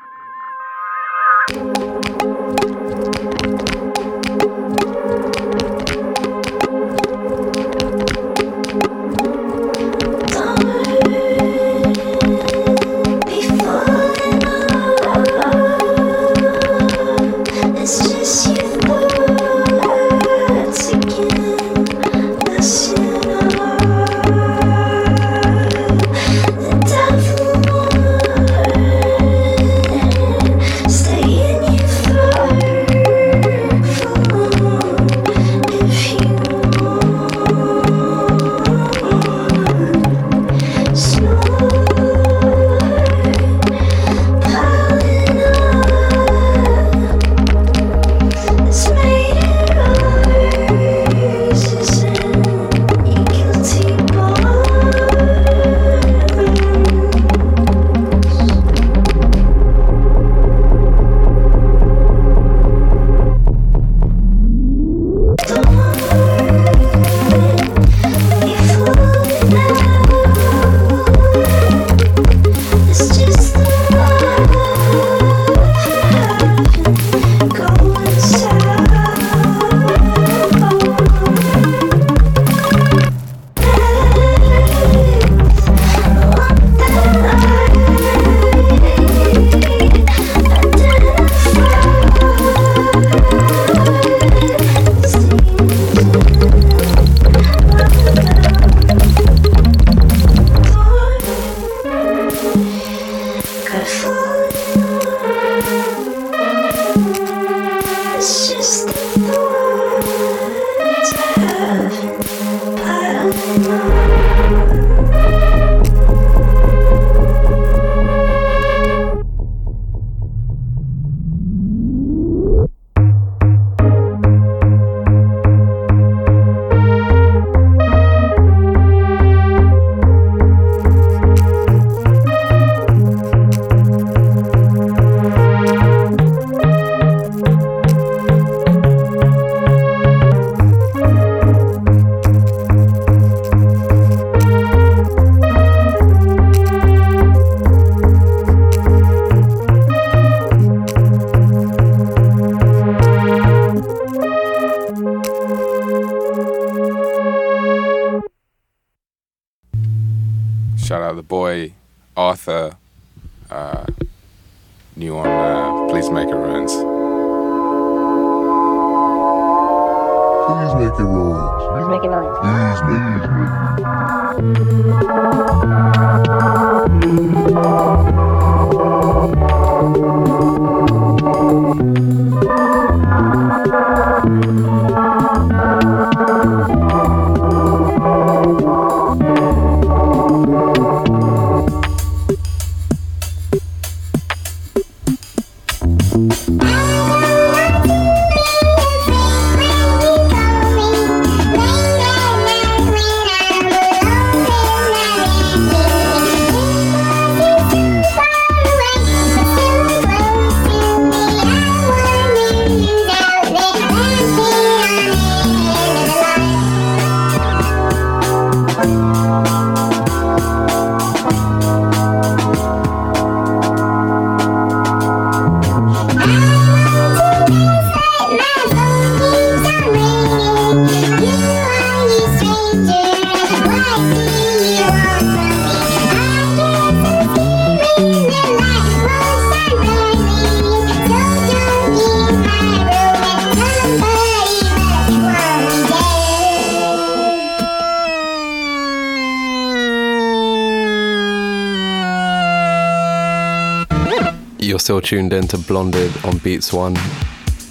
Still tuned in to Blonded on Beats One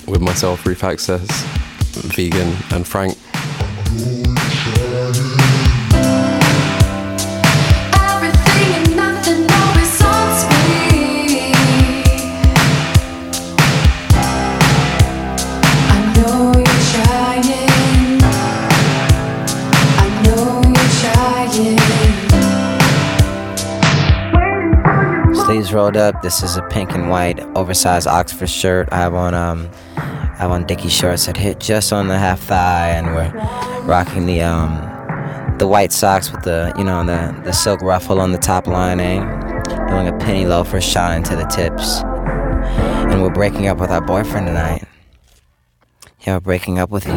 with myself, Roof Access, Vegyn, and Frank. Up. This is a pink and white oversized Oxford shirt. I have on um, I have on Dickie shorts that hit just on the half thigh, and we're rocking the um, the white socks with the you know the the silk ruffle on the top lining, doing a penny loafer shot into the tips, and we're breaking up with our boyfriend tonight. Yeah, we're breaking up with you.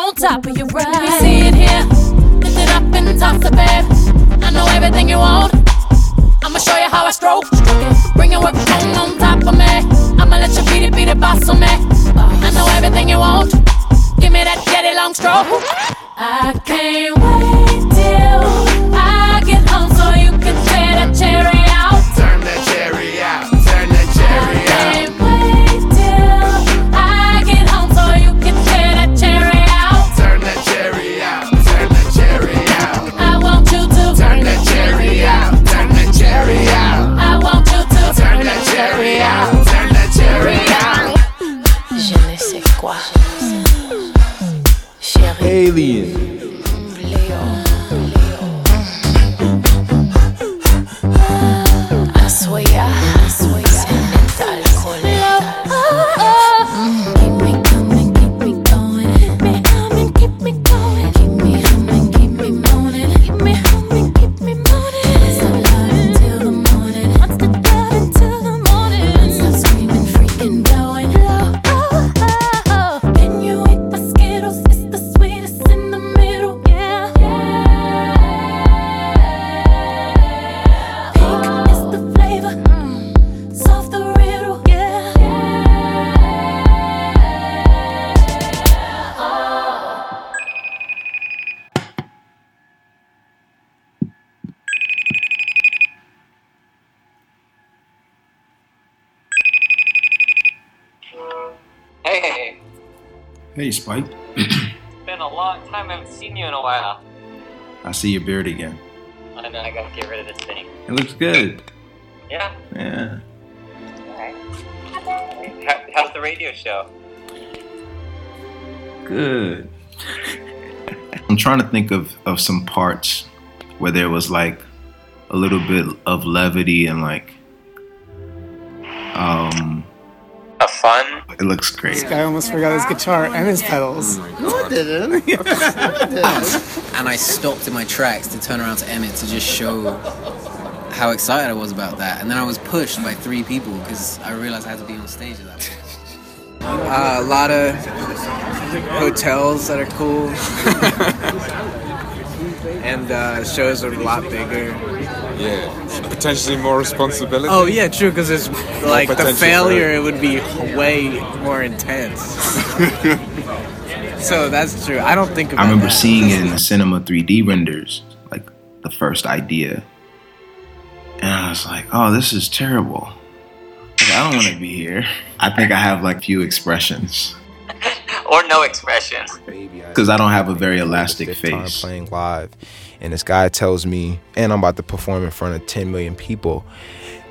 On top of your. Let me see it here, It's been a long time. I haven't seen you in a while. I see your beard again. I know I gotta get rid of this thing. It looks good. Yeah. Yeah. Alright. How, how's the radio show? Good. I'm trying to think of, of some parts where there was like a little bit of levity and like um a fun. It looks great. This guy almost forgot his guitar and his pedals. No, I didn't. and I stopped in my tracks to turn around to Emmett to just show how excited I was about that. And then I was pushed by three people because I realized I had to be on stage at that point. Uh, a lot of hotels that are cool. and uh, shows are a lot bigger. Yeah, potentially more responsibility. Oh yeah, true. Because it's More like the failure, it. it would be way more intense. so that's true. I don't think about I remember that. seeing it in the cinema 3D renders, like the first idea. And I was like, oh, this is terrible. Like, I don't want to be here. I think I have like few expressions Or no expressions. because I don't have a very elastic fifth time face. playing live, and this guy tells me, and I'm about to perform in front of 10 million people,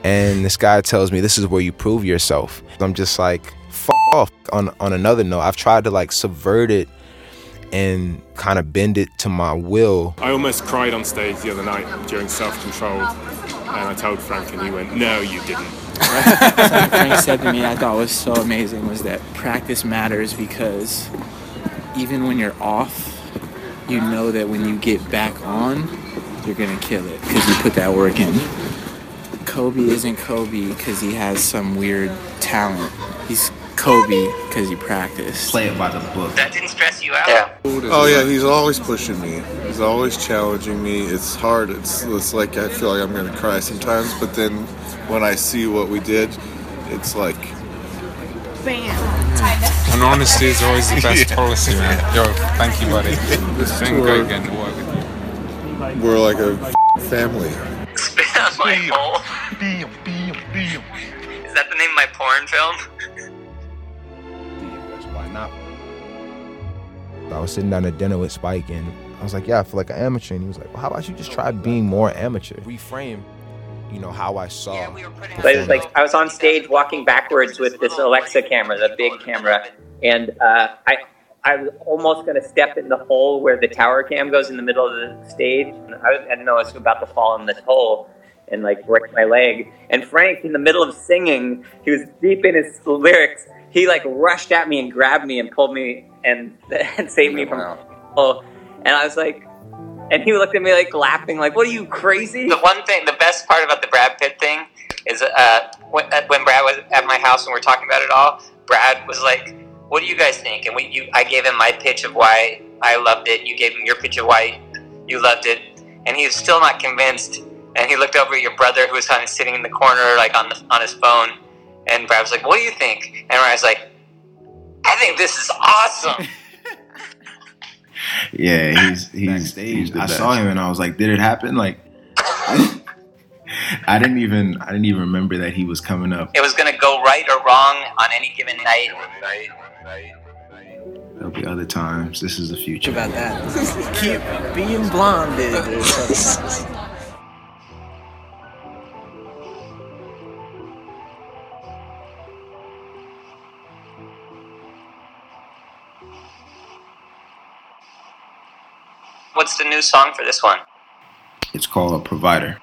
and this guy tells me this is where you prove yourself. I'm just like, F- off. On on another note, I've tried to like subvert it and kind of bend it to my will. I almost cried on stage the other night during Self Control, and I told Frank, and he went, "No, you didn't." Something Frank said to me I thought was so amazing was that practice matters because even when you're off, you know that when you get back on, you're gonna kill it because you put that work in. Kobe isn't Kobe because he has some weird talent. He's Kobe because he practiced. Play it by the book. That didn't stress you out? Yeah. Oh yeah, he's always pushing me. He's always challenging me. It's hard. It's it's like I feel like I'm gonna cry sometimes, but then when I see what we did, it's like And honesty is always the best Yeah. policy, man. Yo, thank you, buddy. This Been great getting to work with you. we're like a family. Spit on my hole. Is that the name of my porn film? Why not? I was sitting down at dinner with Spike, and I was like, "Yeah, I feel like an amateur." And he was like, "Well, how about you just try being more amateur? Reframe, you know, how I saw." But it was like I was on stage walking backwards with this Alexa camera, the big camera, and uh, I I was almost going to step in the hole where the tower cam goes in the middle of the stage. And I, was, I didn't know I was about to fall in this hole and like break my leg. And Frank, in the middle of singing, he was deep in his lyrics. He like rushed at me and grabbed me and pulled me and and saved me from. Oh, and I was like, and he looked at me like laughing, like, "What are you crazy?" The one thing, the best part about the Brad Pitt thing is uh, when, uh, when Brad was at my house and we are talking about it all. Brad was like, "What do you guys think?" And we, you, I gave him my pitch of why I loved it. You gave him your pitch of why you loved it, and he was still not convinced. And he looked over at your brother, who was kind of sitting in the corner, like on the, on his phone. And Brad was like, "What do you think?" And I was like, "I think this is awesome." Yeah, he's he's. he's I saw him and I was like, "Did it happen?" Like, I didn't even I didn't even remember that he was coming up. it was going to go right or wrong on any given night. There'll be other times. This is the future. About that. Keep being blonded. What's the new song for this one? It's called A Provider.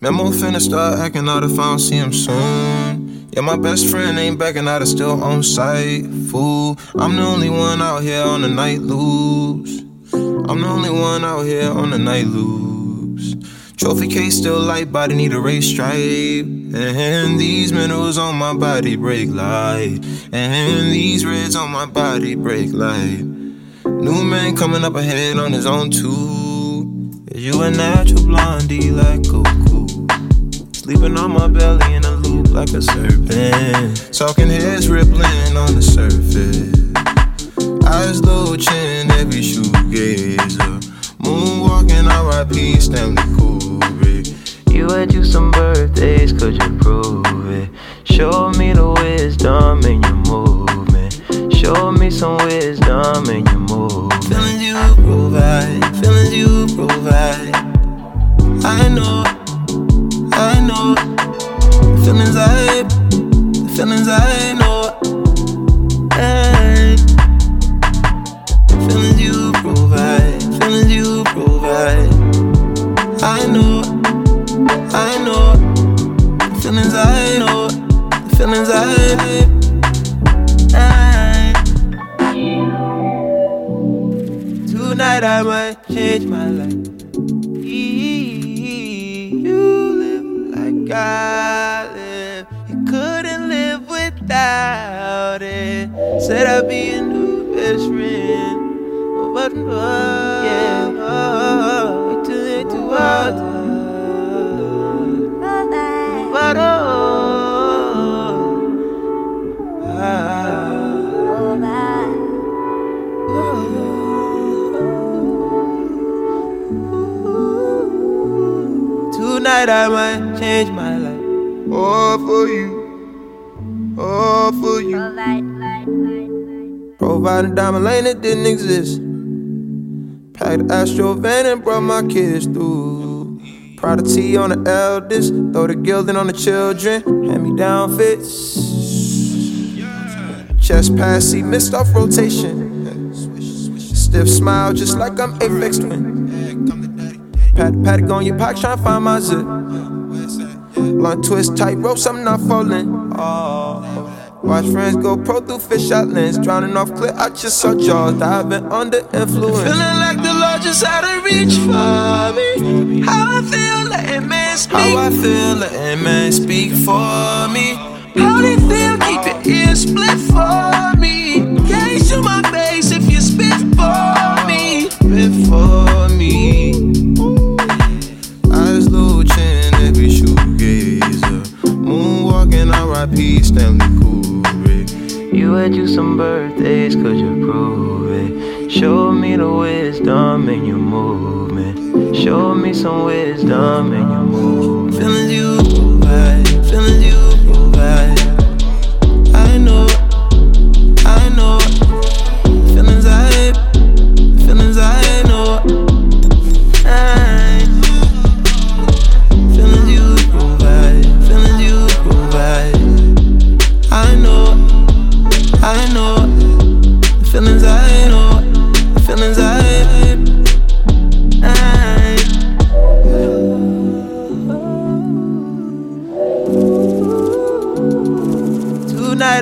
Memo finna start acting out if I don't see him soon. Yeah, my best friend ain't backing out, it's still on site. Fool, I'm the only one out here on the night loose. I'm the only one out here on the night loose. Trophy case still light, body need a race stripe. And these minerals on my body break light. And these reds on my body break light. New man coming up ahead on his own too. You a natural blondie like Goku? Sleeping on my belly in a loop like a serpent. Talking heads rippling on the surface. Eyes low chin, every shoegazer. Moonwalking, R.I.P. Stanley Kubrick. You had you some birthdays, could you prove it? Show me the wisdom in your movement. Show me some wisdom in your movement. Feelings you provide, feelings you provide. I know, Know. Feelings I, the feelings I know. Hey. Feelings you provide, feelings you provide. I know, I know. The feelings I know, the feelings I. Tonight I might change my life. You live I. You couldn't live without it. Said I'd be a new best friend. But, uh, yeah, oh, wait till it too hard. But, oh, Tonight I might change my life. All for you. All for you. Providing diamond lane that didn't exist. Packed Astro van and brought my kids through. Of T on the eldest, throw the Gildan on the children. Hand me down fits. Chest pass, see missed off rotation. Stiff smile, just like I'm Aphex Twin. Pat, pat on your pocket, tryna find my zip. Blunt twist, tight ropes, I'm not falling. Oh. Watch friends go pro through fisheye lens. Drowning off clear, I just saw jaws diving under influence. Feeling like the Lord just had to reach for me. How I feel, letting man speak. How I feel, letting man speak for me. How they feel, keep your ears split for me. Can't shoot my face R.I.P. Stanley Kubrick. You had you some birthdays, could you prove it? Show me the wisdom in your movement. Show me some wisdom in your movement. Feelings you provide,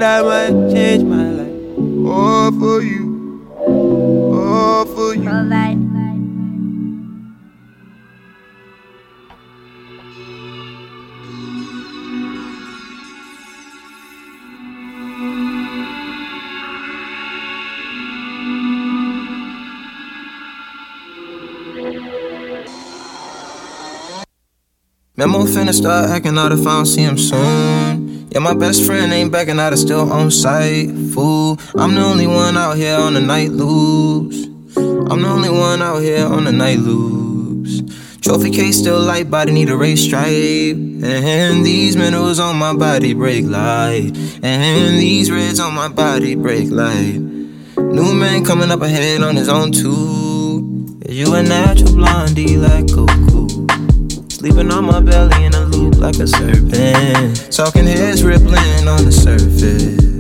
Tonight I might change my life. All for you. All for you. Memo finna start acting out if I don't see him soon. Yeah, my best friend ain't back, backing out, it's still on site. Fool, I'm the only one out here on the night loose. I'm the only one out here on the night loose. Trophy case still light, body need a race stripe. And these minerals on my body break light. And these reds on my body break light. New man coming up ahead on his own too. You a natural blondie like Goku? Sleeping on my belly in a like a serpent. Talking heads rippling on the surface.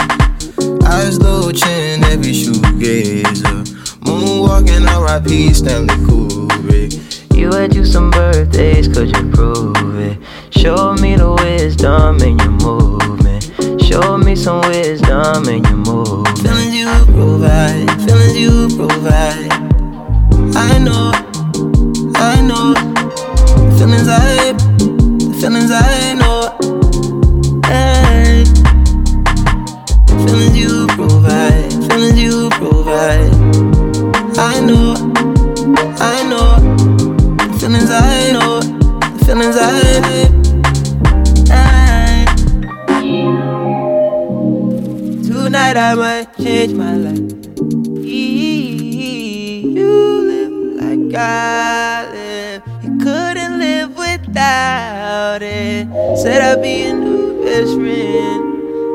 Eyes low, chin, heavy shoegazer. Moonwalking, R.I.P. Stanley Kubrick. You had you some birthdays, could you prove it? Show me the wisdom in your movement. Show me some wisdom in your movement. Feelings you provide, feelings you provide. I know, I know. Feelings I, feelings I know. Hey. Feelings you provide, feelings you provide. I know, I know. Feelings I know, feelings I. I Tonight I might change my life. You live like I Said I'd be a new best friend.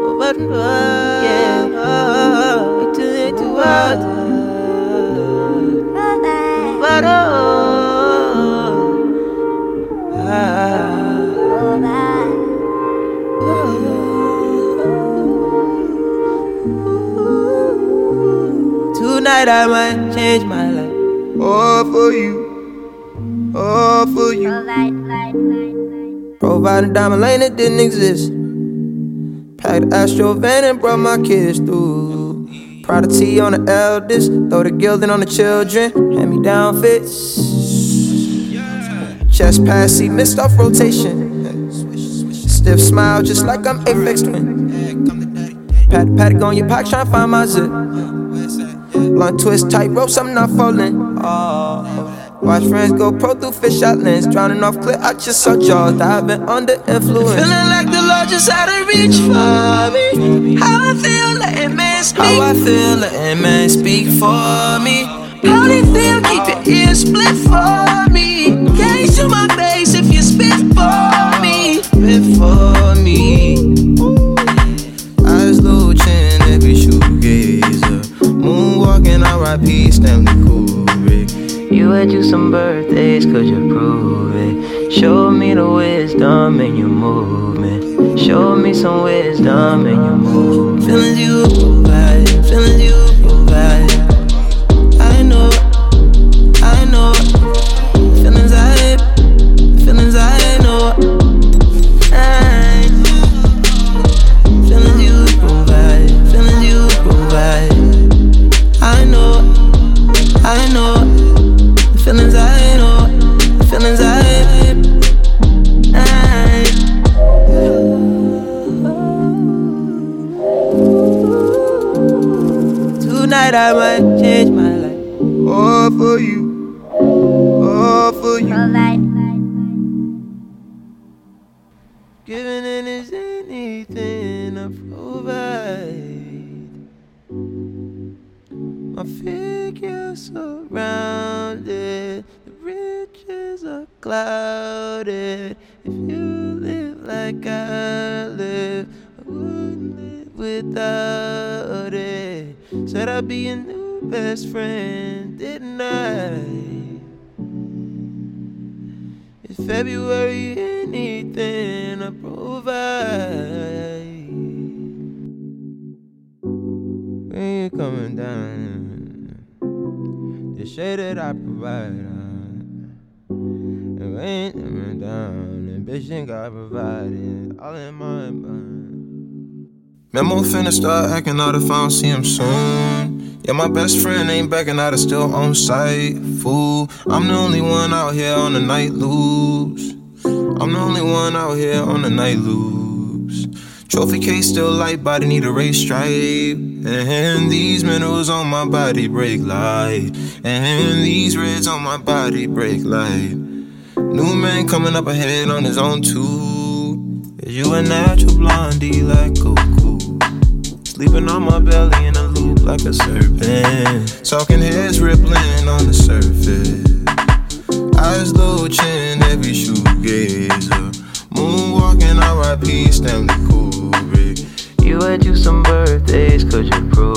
Oh, But, but yeah, oh, wait till they do all But oh, ah, Tonight I might change my life. All for you. All for you. Providing diamond lane that didn't exist. Packed Astro van and brought my kids through. Of T on the eldest. Throw the Gildan on the children. Hand me down fits. Chest pass, see, missed off rotation. Stiff smile, just like I'm Aphex Twin. Pat Patek on your pack, tryna find my zip. Blunt twist, tight ropes, I'm not falling. Oh. Watch friends go pro through fisheye lens. Drowning off clip, I just saw jaws diving under influence. Feeling like the Lord just had to reach for me. How I feel, letting man speak. How I feel, letting man speak for me. How they feel, keep your ears split for me. Gaze to my face if you spit for me. Spit for me. Eyes low, chin, every shoegazer. Moonwalking, R.I.P. Stanley Kubrick. You you some birthdays, could you prove it? Show me the wisdom in your movement. Show me some wisdom in your movement. Feelings you provide, feelings you provide. Memo finna start acting out if I don't see him soon. Yeah, my best friend ain't backing out, it's still on site. Fool, I'm the only one out here on the night loose. I'm the only one out here on the night loose. Trophy case still light, body need a race stripe. And these minerals on my body break light. And these reds on my body break light. New man coming up ahead on his own too. Is you a natural blondie like Goku? Sleeping on my belly in a loop like a serpent. Talking heads rippling on the surface. Eyes low chin, every shoegazer. Moonwalking, R.I.P. Stanley Kubrick. You had you some birthdays, could you prove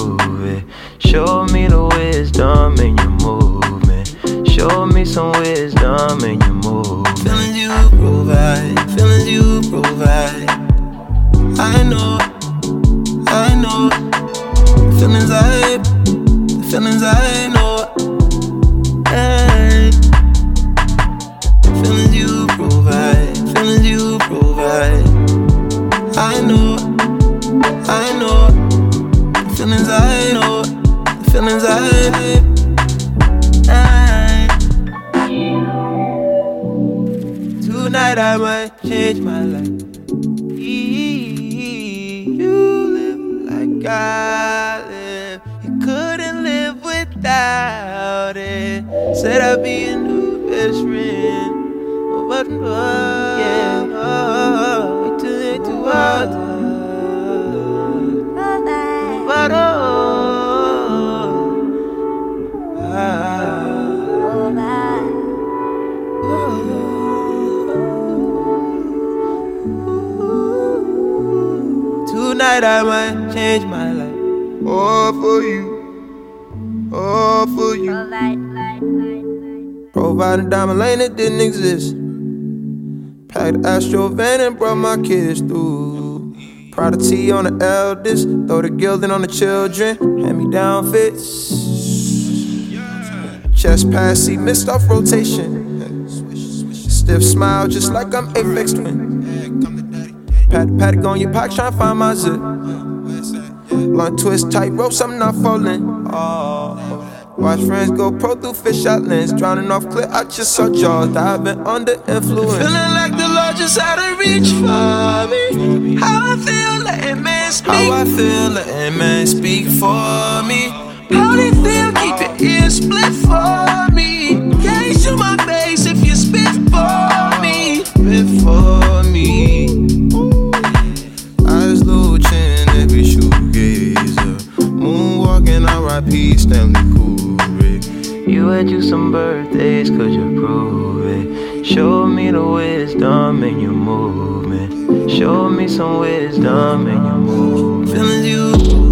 Feelings And brought my kids through. T on the eldest, throw the Gildan on the children. Hand me down fits. Chest pass, see missed off rotation. Stiff smile, just like I'm Aphex Twin. Pat paddock on your pack, pocket, tryna find my zip. Blunt twist, tight ropes, I'm not falling. Oh. Watch friends go pro through fisheye lens. Drowning off clip, I just saw jaws diving under influence. Feeling like just had to reach for me. How I feel letting man speak. How I feel letting man speak for me. How they feel, keep your ears split for me. Gaze to my face if you spit for me. Spit for me. Eyes chin, every shoe shoegazer. Moonwalking, R.I.P. Stanley Kubrick. You had you some birthdays, could you prove? Show me the wisdom in your movement. Show me some wisdom in your movement. Feelings you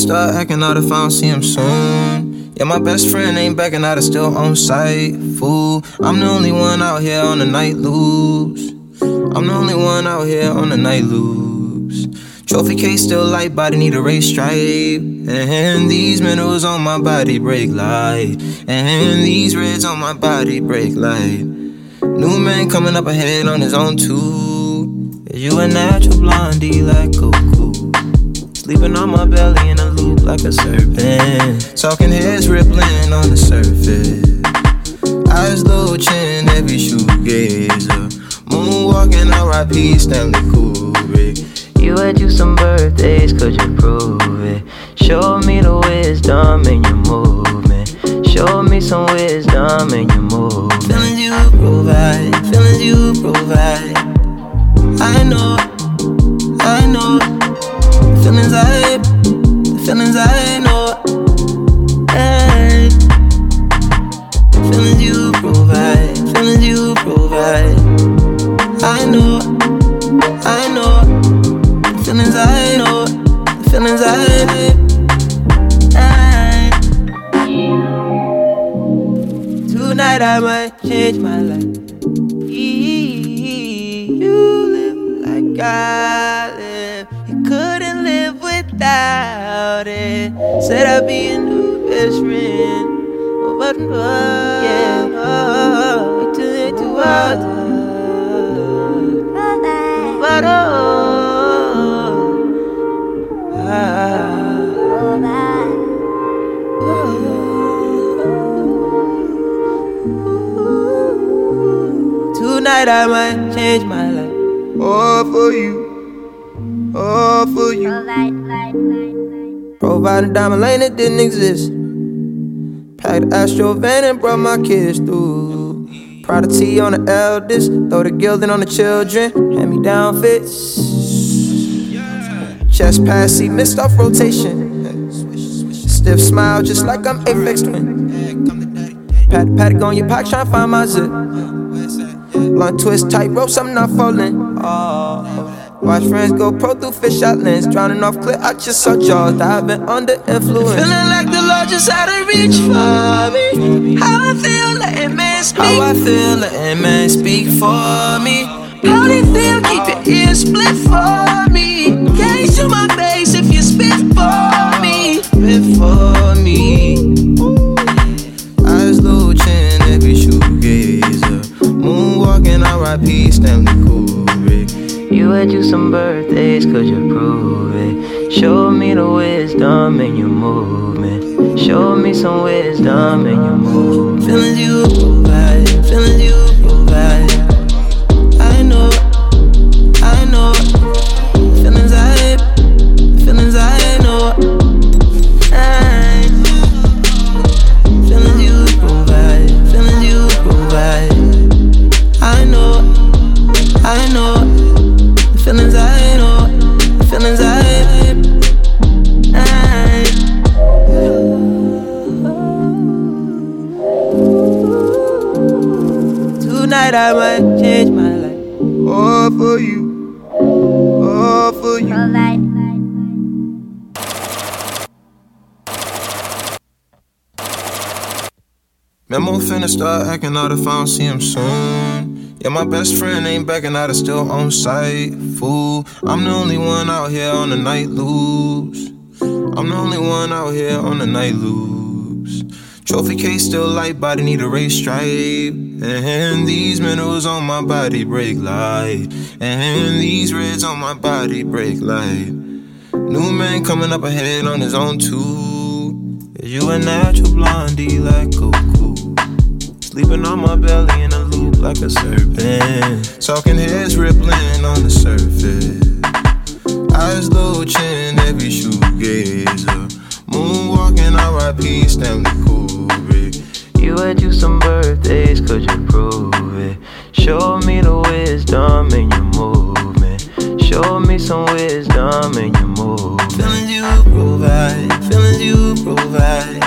start acting out if I don't see him soon. Yeah, my best friend ain't backing out, it's still on site. Fool, I'm the only one out here on the night loose. I'm the only one out here on the night loops. Trophy case still light, body need a race stripe. And these minerals on my body break light. And these reds on my body break light. New man coming up ahead on his own too. Is you a natural blondie like Goku? Sleeping on my belly in like a serpent. Talking heads rippling on the surface. Eyes low chin, heavy shoegazer. Moonwalking, R.I.P. Stanley Kubrick. You had you some birthdays, could you prove it? Show me the wisdom in your movement. Show me some wisdom in your movement. Feelings you provide, feelings you provide. I know, I know. Feelings I, I might change my life. All for you. All for you. Provided diamond lane that didn't exist. Packed Astro van and brought my kids through. Prada T on the eldest. Throw the Gildan on the children. Hand me down fits. Chest pass, see, missed off rotation. Stiff smile, just like I'm Aphex Twin. Pat, pat, on your pack, tryna find my zip. Blunt twist, tight ropes, I'm not falling. Oh. Watch friends go pro through fisheye lens. Drowning off clear, I just saw jaws diving under influence. Feeling like the Lord just had to reach for me. How I feel, letting man speak. How I feel, letting man speak for me. How they feel, keep your ears split for me. Gaze to my face Moonwalking, R.I.P. Stanley Kubrick. You had you some birthdays, could you prove it? Show me the wisdom in your movement. Show me some wisdom in your movement. Feelings you provide, feelings you acting out if I don't see him soon. Yeah, my best friend ain't backing out, it's still on site. Fool, I'm the only one out here on the night loops. I'm the only one out here on the night loops. Trophy case still light, body need a race stripe. And these minerals on my body break light. And these reds on my body break light. New man coming up ahead on his own too. You a natural blondie like Goku? Sleeping on my belly in a loop like a serpent. Talking heads rippling on the surface. Eyes low chin, heavy shoegazer. Moonwalking, R.I.P. Stanley Kubrick. You had you some birthdays, could you prove it? Show me the wisdom in your movement. Show me some wisdom in your movement. Feelings you provide, feelings you provide.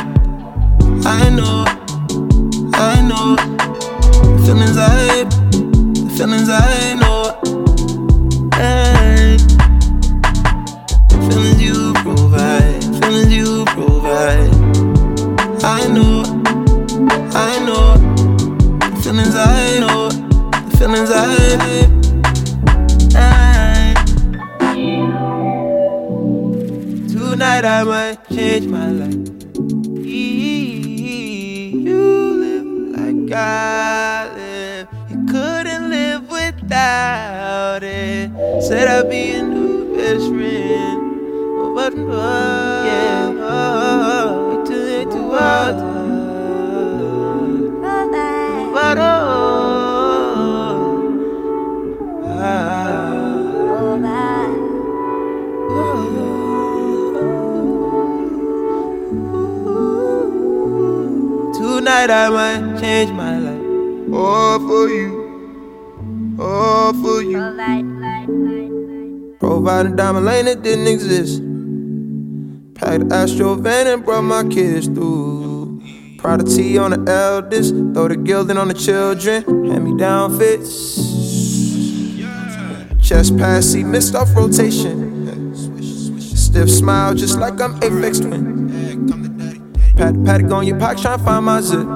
I know, know. The feelings I, the feelings I know. Hey. The feelings you provide, the feelings you provide. I know, I know. The feelings I know, the feelings I. Tonight I might change my life. But, but yeah, oh, wait till they do all But oh, Tonight I might change my life. All for you. All for you. Providing diamond lane that didn't exist. Packed Astro van and brought my kids through. Proud of on the eldest. Throw the Gildan on the children. Hand me down fits. Chest pass, see missed off rotation. Stiff smile, just like I'm Aphex Twin. Pat, pat on your pocket, tryna find my zip.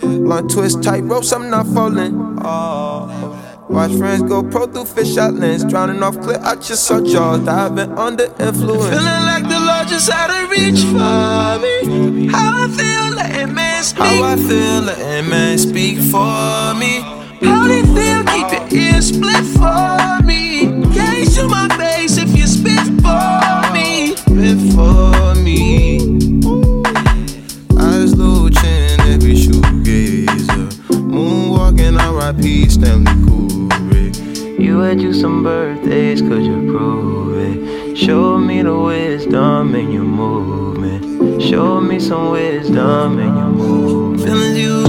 Blunt twist, tight ropes, I'm not falling. Oh. Watch friends go pro through fisheye lens. Drowning off cliff, I just saw jaws diving under influence. Feeling like the Lord just had to reach for me. How I feel, letting man speak. How I feel, letting man speak for me. How they feel, keep your ears split for me. Gaze to my face if you spit for me. Spit for me. Eyes low chin, every shoegazer. Moonwalking, R.I.P. Stanley You some birthdays, could you prove it? Show me the wisdom in your movement. Show me some wisdom in your movement. Feeling you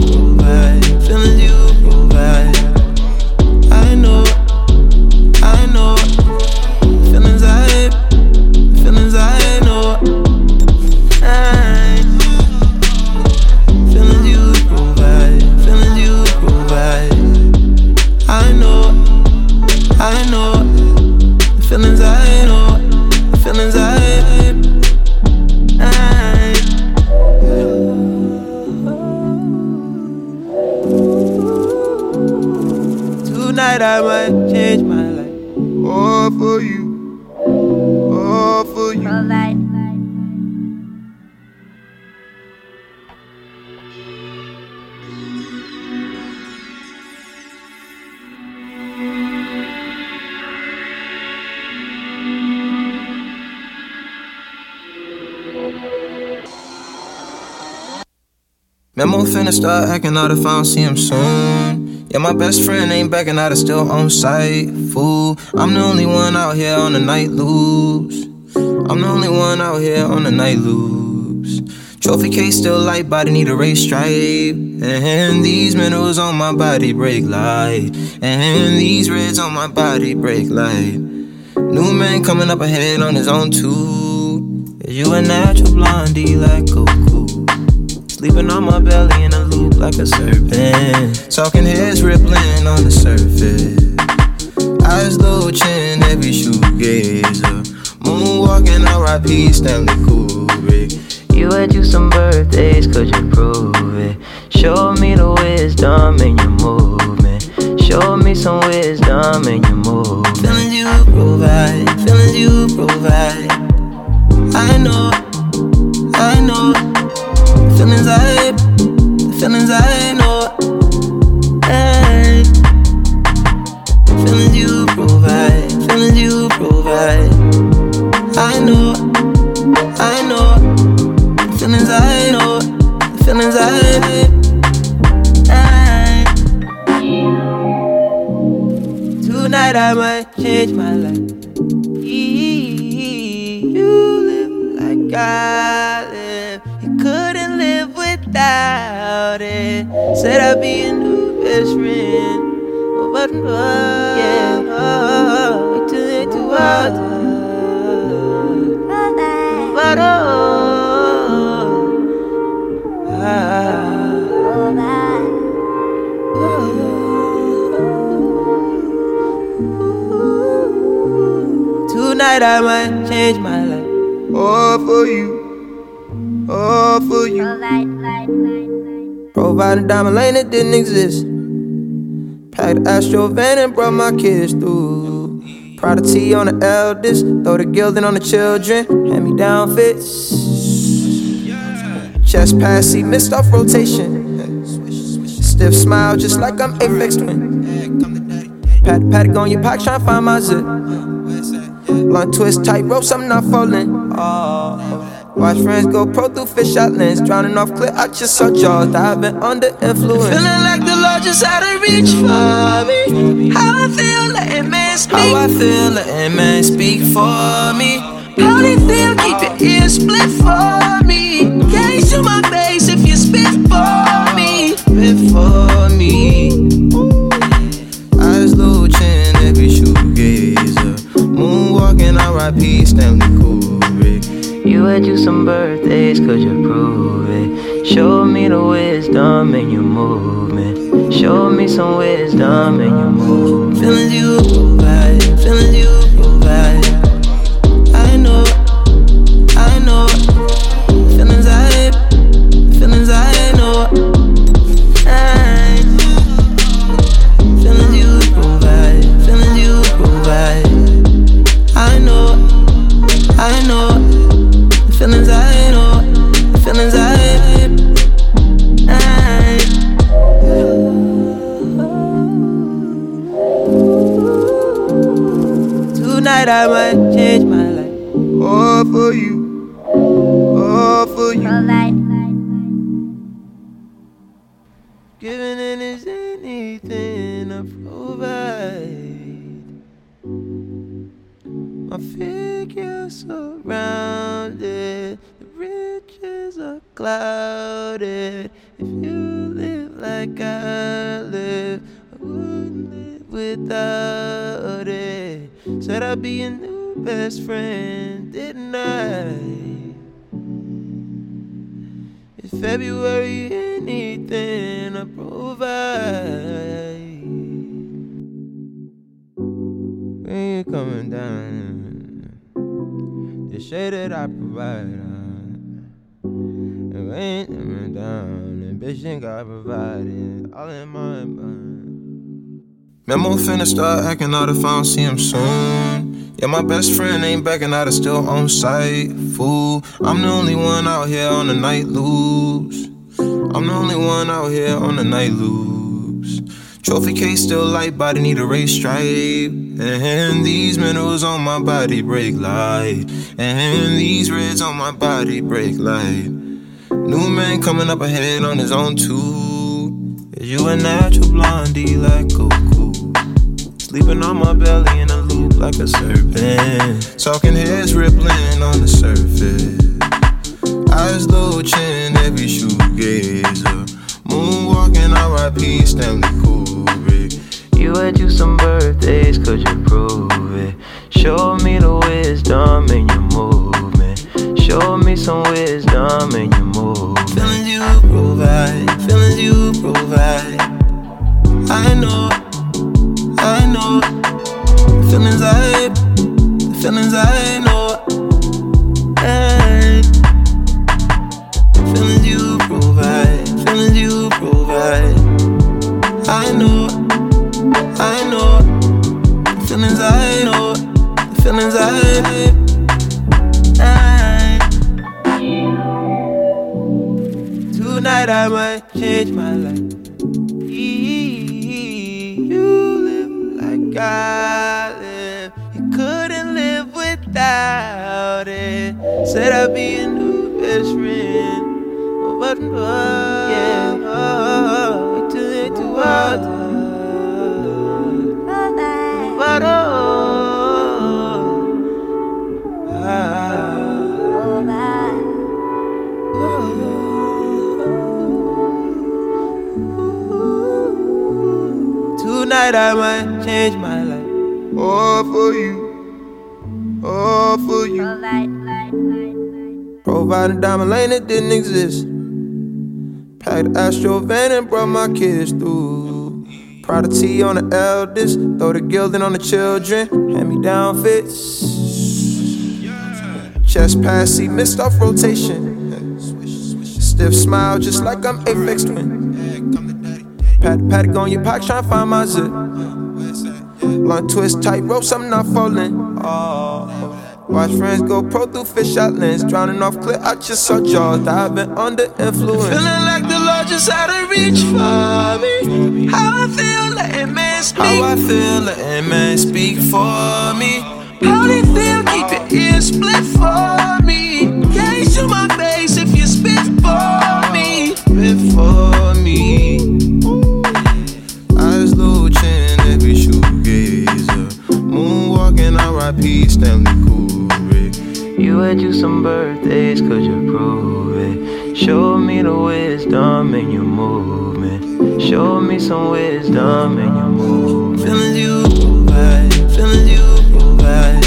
finna start acting out if I don't see him soon. Yeah, my best friend ain't backing out, it's still on site. Fool, I'm the only one out here on the night loops. I'm the only one out here on the night loops. Trophy case still light, body need a race stripe. And these minerals on my body break light. And these reds on my body break light. New man coming up ahead on his own too. You a natural blondie like Goku? Sleeping on my belly in a loop like a serpent. Talking heads rippling on the surface. Eyes low chin, every shoegazer. Moonwalking, R.I.P. Stanley Kubrick. You had you some birthdays, could you prove it? Show me the wisdom in your movement. Show me some wisdom in your movement. Feelings you provide, feelings you provide. I know, I know. Feelings I, the feelings I know. But, but yeah, oh, wait till they do all But oh, Tonight I might change my life. All for you, all for you. Providing diamond lane that didn't exist. Packed the Astro van and brought my kids through. Prada T on the eldest, throw the Gildan on the children. Hand me down fits. Chest pass, see missed off rotation. Stiff smile, just like I'm Aphex Twin. Pat Patek on your pack, tryna find my zip. Blunt twist, tight ropes, I'm not falling. Oh. Watch friends go pro through fisheye lens. Drowning off clear, I just saw jaws diving under influence. Feeling like the Lord just had to reach for me. How I feel, letting man speak. How I feel, letting man speak for me. How they feel, keep your ears split for me. Can't shoot my face if you spit for me. Spit for me. Eyes low chin, every shoegazer. Moonwalking, R.I.P. Stanley Kubrick. You had you some birthdays, could you prove it? Show me the wisdom in your movement. Show me some wisdom in your movement. Feelings you provide, feelings you My figure surrounded, the riches are clouded. If you live like I live, I wouldn't live without it. Said I'd be a new best friend, didn't I? It's February, anything I provide. Shade that I provide. uh, And ain't coming down, ambition God provided, all in my mind. Memo finna start acting out if I don't see him soon. Yeah, my best friend ain't backing out, it's still on site. Fool, I'm the only one out here on the night loose. I'm the only one out here on the night loose. Trophy case still light, body need a race stripe. And these minerals on my body break light. And these reds on my body break light. New man coming up ahead on his own too. Is you a natural blondie like Goku? Sleeping on my belly in a loop like a serpent. Talking heads rippling on the surface. Eyes low chin, every shoegazer. Moonwalking, R.I.P. Stanley Kubrick. You had you some birthdays, could you prove it? Show me the wisdom in your movement. Show me some wisdom in your movement. Feelings you provide, feelings you provide. I know, I know. Feelings I, feelings I I might change my life. You live like I live. You couldn't live without it. Said I'd be a new best friend. But, uh, yeah, wait till they do all But, oh, Tonight I might change my life. All for you. All for you. Providing diamond lane that didn't exist. Packed Astro van and brought my kids through. Prada T on the eldest, throw the Gildan on the children. Hand me down fits. Chest pass, see missed off rotation. Stiff smile, just like I'm Aphex Twin. Pat Patek on your pack, tryna find my zip. Long twist, tight ropes, I'm not falling. Oh. Watch friends go pro through fisheye lens. Drowning off clear, I just saw jaws. Diving under influence. Feeling like the Lord just had to reach for me. How I feel, letting man speak. How I feel, letting man speak for me. How they feel, keep your ears split for me. Gaze to my face if you spit for me. Spit for me. R.I.P. Stanley Kubrick. You had you some birthdays, could you prove it? Show me the wisdom in your movement. Show me some wisdom in your movement. Feelings you provide, feelings you provide.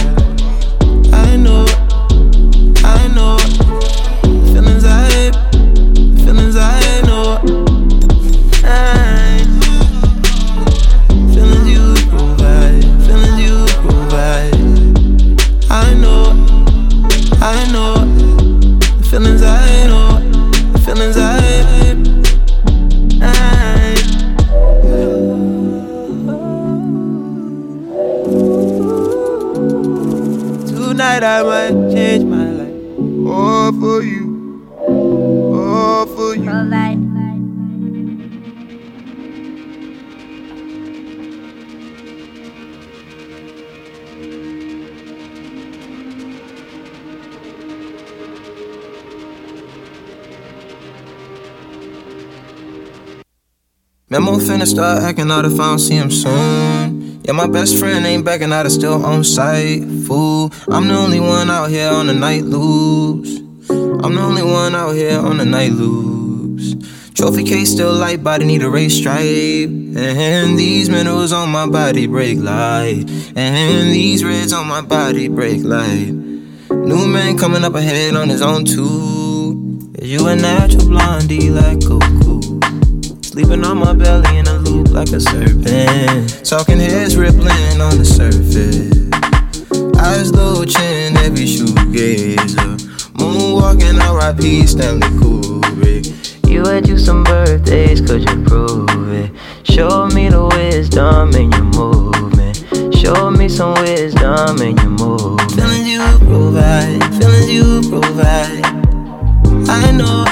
Finna start acting out if I don't see him soon. Yeah, my best friend ain't backing out, it's still on site. Fool, I'm the only one out here on the night loops. I'm the only one out here on the night loops. Trophy case still light, body need a race stripe. And these minerals on my body break light. And these reds on my body break light. New man coming up ahead on his own too. You a natural blondie like Coco? Sleeping on my belly in a loop like a serpent. Talking heads rippling on the surface. Eyes low chin, every shoegazer. Moonwalking, R.I.P. Stanley Kubrick. You had you some birthdays, could you prove it? Show me the wisdom in your movement. Show me some wisdom in your movement. Feelings you provide, feelings you provide. I know,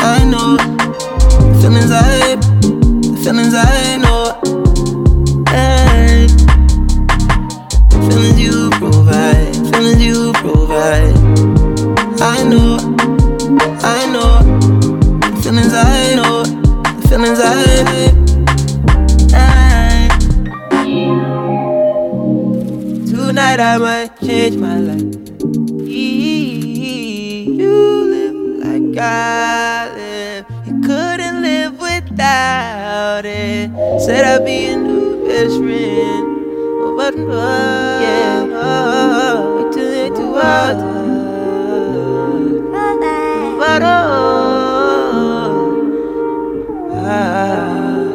I know. Feelings I, feelings I know. Hey. Feelings you provide, feelings you provide. I know, I know. Feelings I know, the feelings I. I. Tonight I might change my life. You live like I But, yeah, oh, wait till they do all But, oh, ah,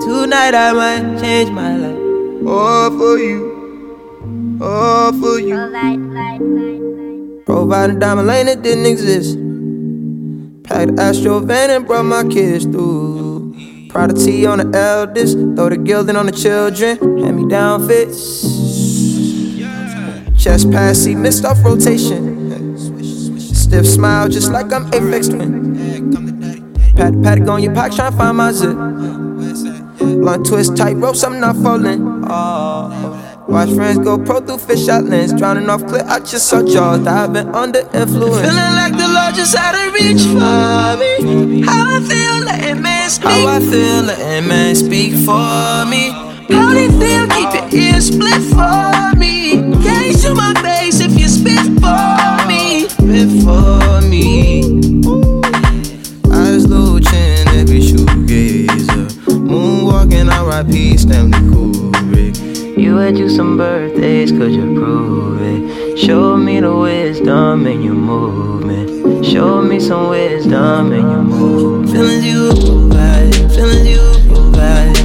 Tonight I might change my life. All for you. All for you. Providing diamond lane that didn't exist. Packed Astro van and brought my kids through. Prada T on the eldest. Throw the Gildan on the children. Hand me down fits. Chest pass, see missed off rotation. Stiff smile, just like I'm Aphex Twin. Pat, pat on your pack, tryna find my zip. Blunt twist, tight ropes, I'm not falling. Oh. Watch friends go pro through fisheye lens. Drowning off clear, I just saw jaws. Diving under influence. Feeling like the Lord just had to reach for me. How I feel, letting man speak. How I feel, letting man speak for me. How they feel, keep your ears split for me. Gaze to my face if you spit for me. Spit for me. Eyes low chin, every shoegazer. Moonwalking, R.I.P. Stanley Kubrick. You had you some birthdays, could you prove it? Show me the wisdom in your movement. Show me some wisdom in your movement. Feelings you provide, feelings you provide.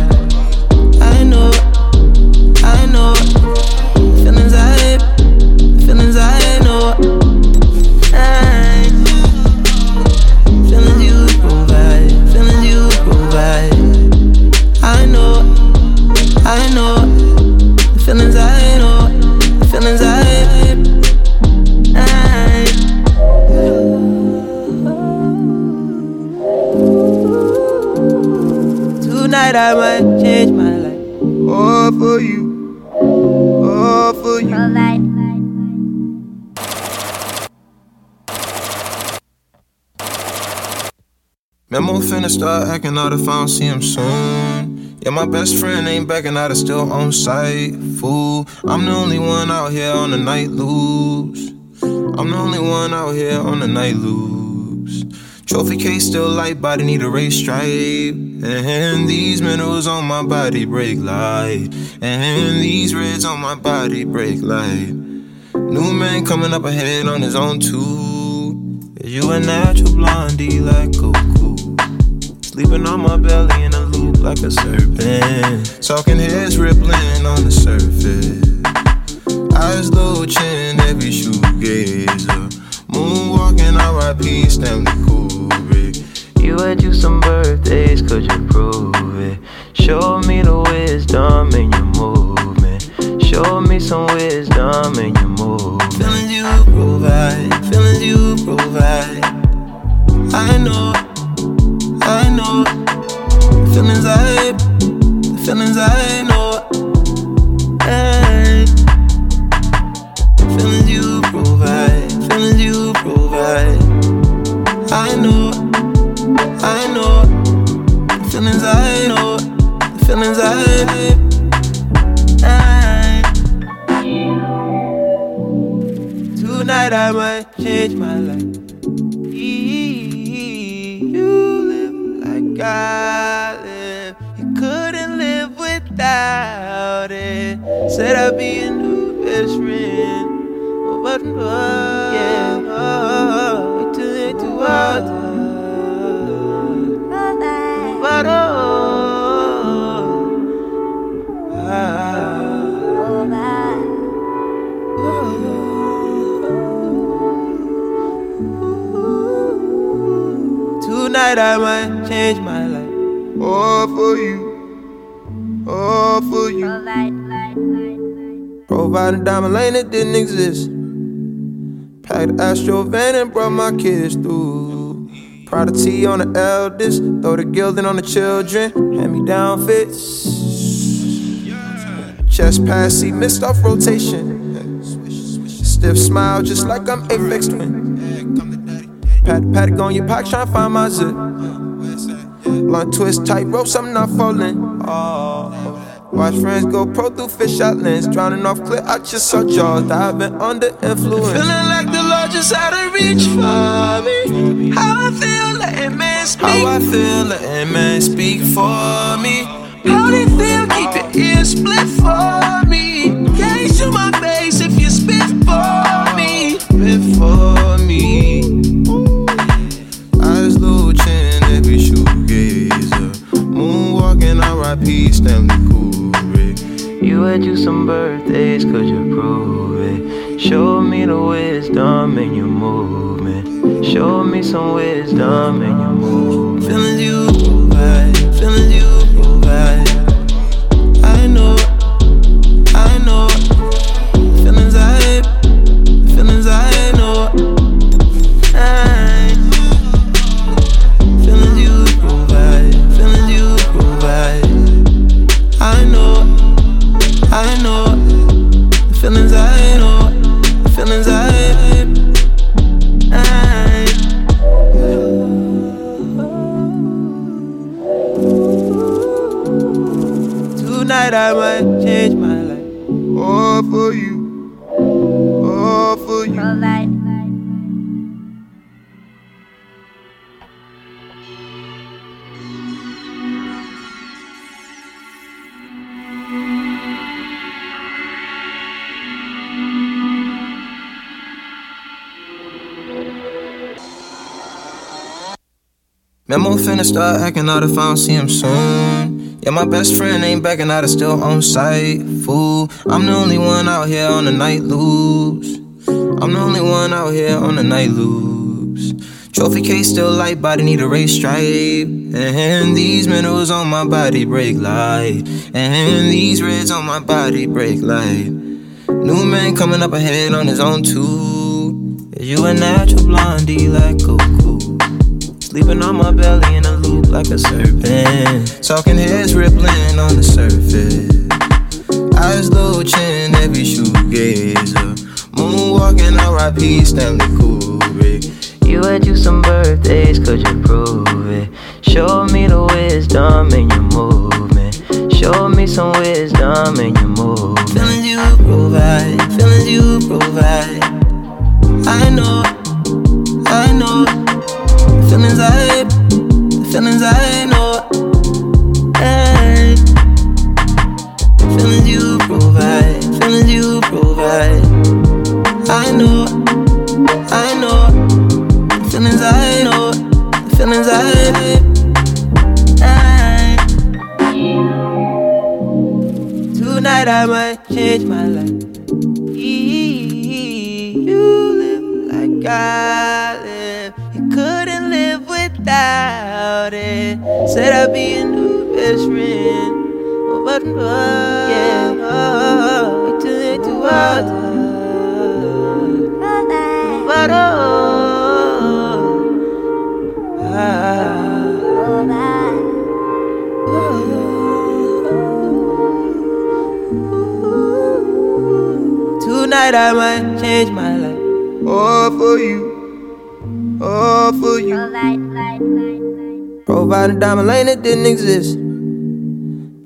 Start acting out if I don't see him soon. Yeah, my best friend ain't backing out, it's still on site. Fool, I'm the only one out here on the night loose. I'm the only one out here on the night loose. Trophy case still light, body need a race stripe. And these minerals on my body break light. And these reds on my body break light. New man coming up ahead on his own too. You a natural blondie like Coco? Sleeping on my belly in a loop like a serpent. Talking heads rippling on the surface. Eyes low chin, heavy shoegazer. Moonwalking RIP Stanley Kubrick. You had you some birthdays, could you prove it? Show me the wisdom in your movement. Show me some wisdom in your movement. Feelings you provide, feelings you provide. I know. Feelings I, the feelings I know. Hey. Feelings you provide, feelings you provide. I know, I know. The feelings I know, the feelings I. I Tonight I might change my life. You live like I Said I'd be a new best friend. But, uh, yeah, oh, to it to us. But, oh, Tonight I might change my life. All for you. All for you. Providing diamond lane that didn't exist. Packed Astro van and brought my kids through. Of T on the eldest, throw the Gildan on the children. Hand me down fits. Chest pass, see missed off rotation. Stiff smile, just like I'm Aphex Twin. Pat Patek on your pocket, tryna find my zip. Blunt twist, tight ropes, I'm not falling. Oh. Watch friends go pro through fisheye lens. Drowning off clip, I just saw jaws diving under influence. Feeling like the Lord just had to reach for me. How I feel, letting man speak. How I feel, letting man speak for me. How they feel, keep your ears split for me. Can't shoot my face if you spit for me. Spit for me. Eyes low chin, every shoegazer. Moonwalking, RIP, Stanley Kubrick. You had you some birthdays, could you prove it? Show me the wisdom in your movement. Show me some wisdom in your movement. Feelings you Memo finna start acting out if I don't see him soon. Yeah, my best friend ain't backing out, it's still on site. Fool, I'm the only one out here on the night loose. I'm the only one out here on the night loose. Trophy case still light, body need a race stripe. And these minerals on my body break light. And these reds on my body break light. New man coming up ahead on his own too. Is you a natural blondie like Coco? Sleeping on my belly in a loop like a serpent. Talking heads rippling on the surface. Eyes low chin, heavy shoegazer. Moonwalking, R.I.P. Stanley Kubrick. You had you some birthdays, could you prove it? Show me the wisdom in your movement. Show me some wisdom in your movement. Feelings you provide, feelings you provide. I know, I know. Feelings I, the feelings I know. Hey. Feelings you provide, feelings you provide. I know, I know. The feelings I know, the feelings I. I Tonight I might change my life. You live like I Tonight I might change my life. All for you. All for you. Provided diamond lane that didn't exist.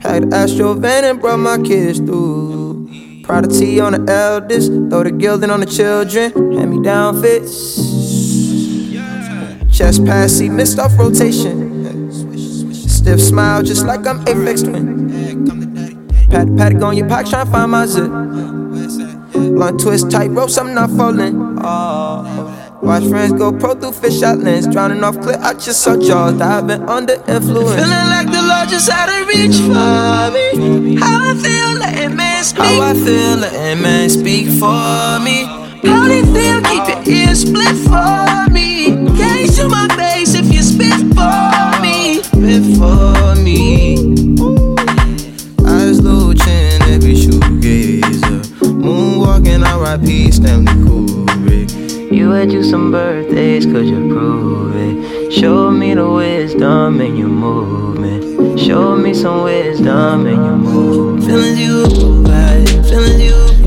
Packed Astro van and brought my kids through. Prada T on the eldest, throw the Gildan on the children. Hand me down fits. Chest pass, see missed off rotation. Stiff smile, just like I'm Aphex Twin. Pat pat on your pack, tryna find my zip. Blunt twist, tight rope, I'm not falling. Oh. Watch friends go pro through fisheye lens. Drowning off clip, I just saw jaws diving under influence. Feeling like the Just out of reach for me. How I feel, letting man speak. How I feel, letting man speak for me. How they feel, keep your ears split for me. Gaze to my face if you spit for me. Spit for me. Eyes low chin, every shoegazer. Moonwalking, R.I.P. Stanley Kubrick. You had you some birthdays, could you prove it? Show me the wisdom in your movement. Show me some wisdom in your movement. Feelings you provide, feelings you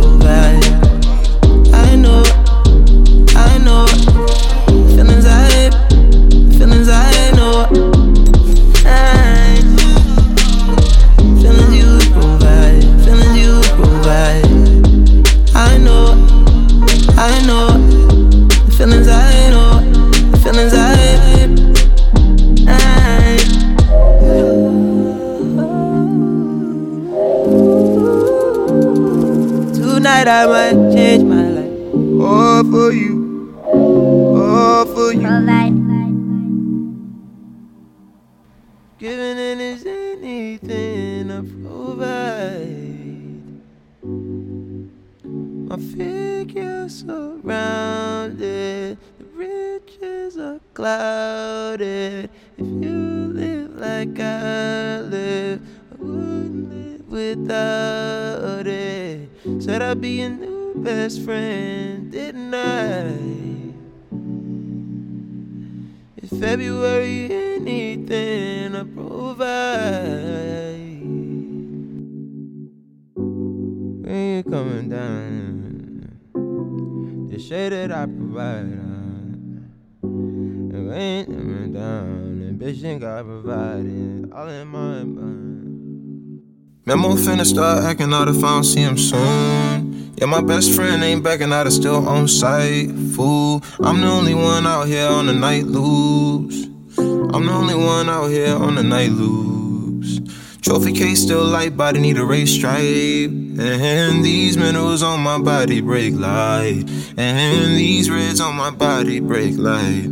Memo finna start acting out if I don't see him soon. Yeah, my best friend ain't backing out, it's still on site. Fool, I'm the only one out here on the night loose. I'm the only one out here on the night loose. Trophy case still light, body need a race stripe. And these minerals on my body break light. And these reds on my body break light.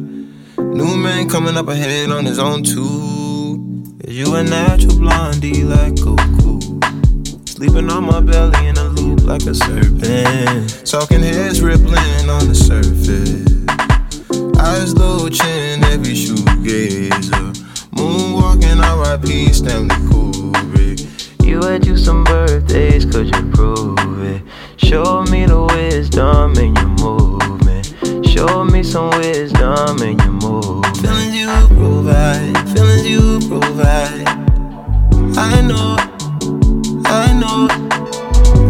New man coming up ahead on his own too. Is you a natural blondie like Coco? Sleeping on my belly in a loop like a serpent. Talking heads rippling on the surface. Eyes low chin, every shoegazer. Moonwalking, R.I.P. Stanley Kubrick. You had you some birthdays, could you prove it? Show me the wisdom in your movement. Show me some wisdom in your movement. Feelings you provide, feelings you provide. I know, I know.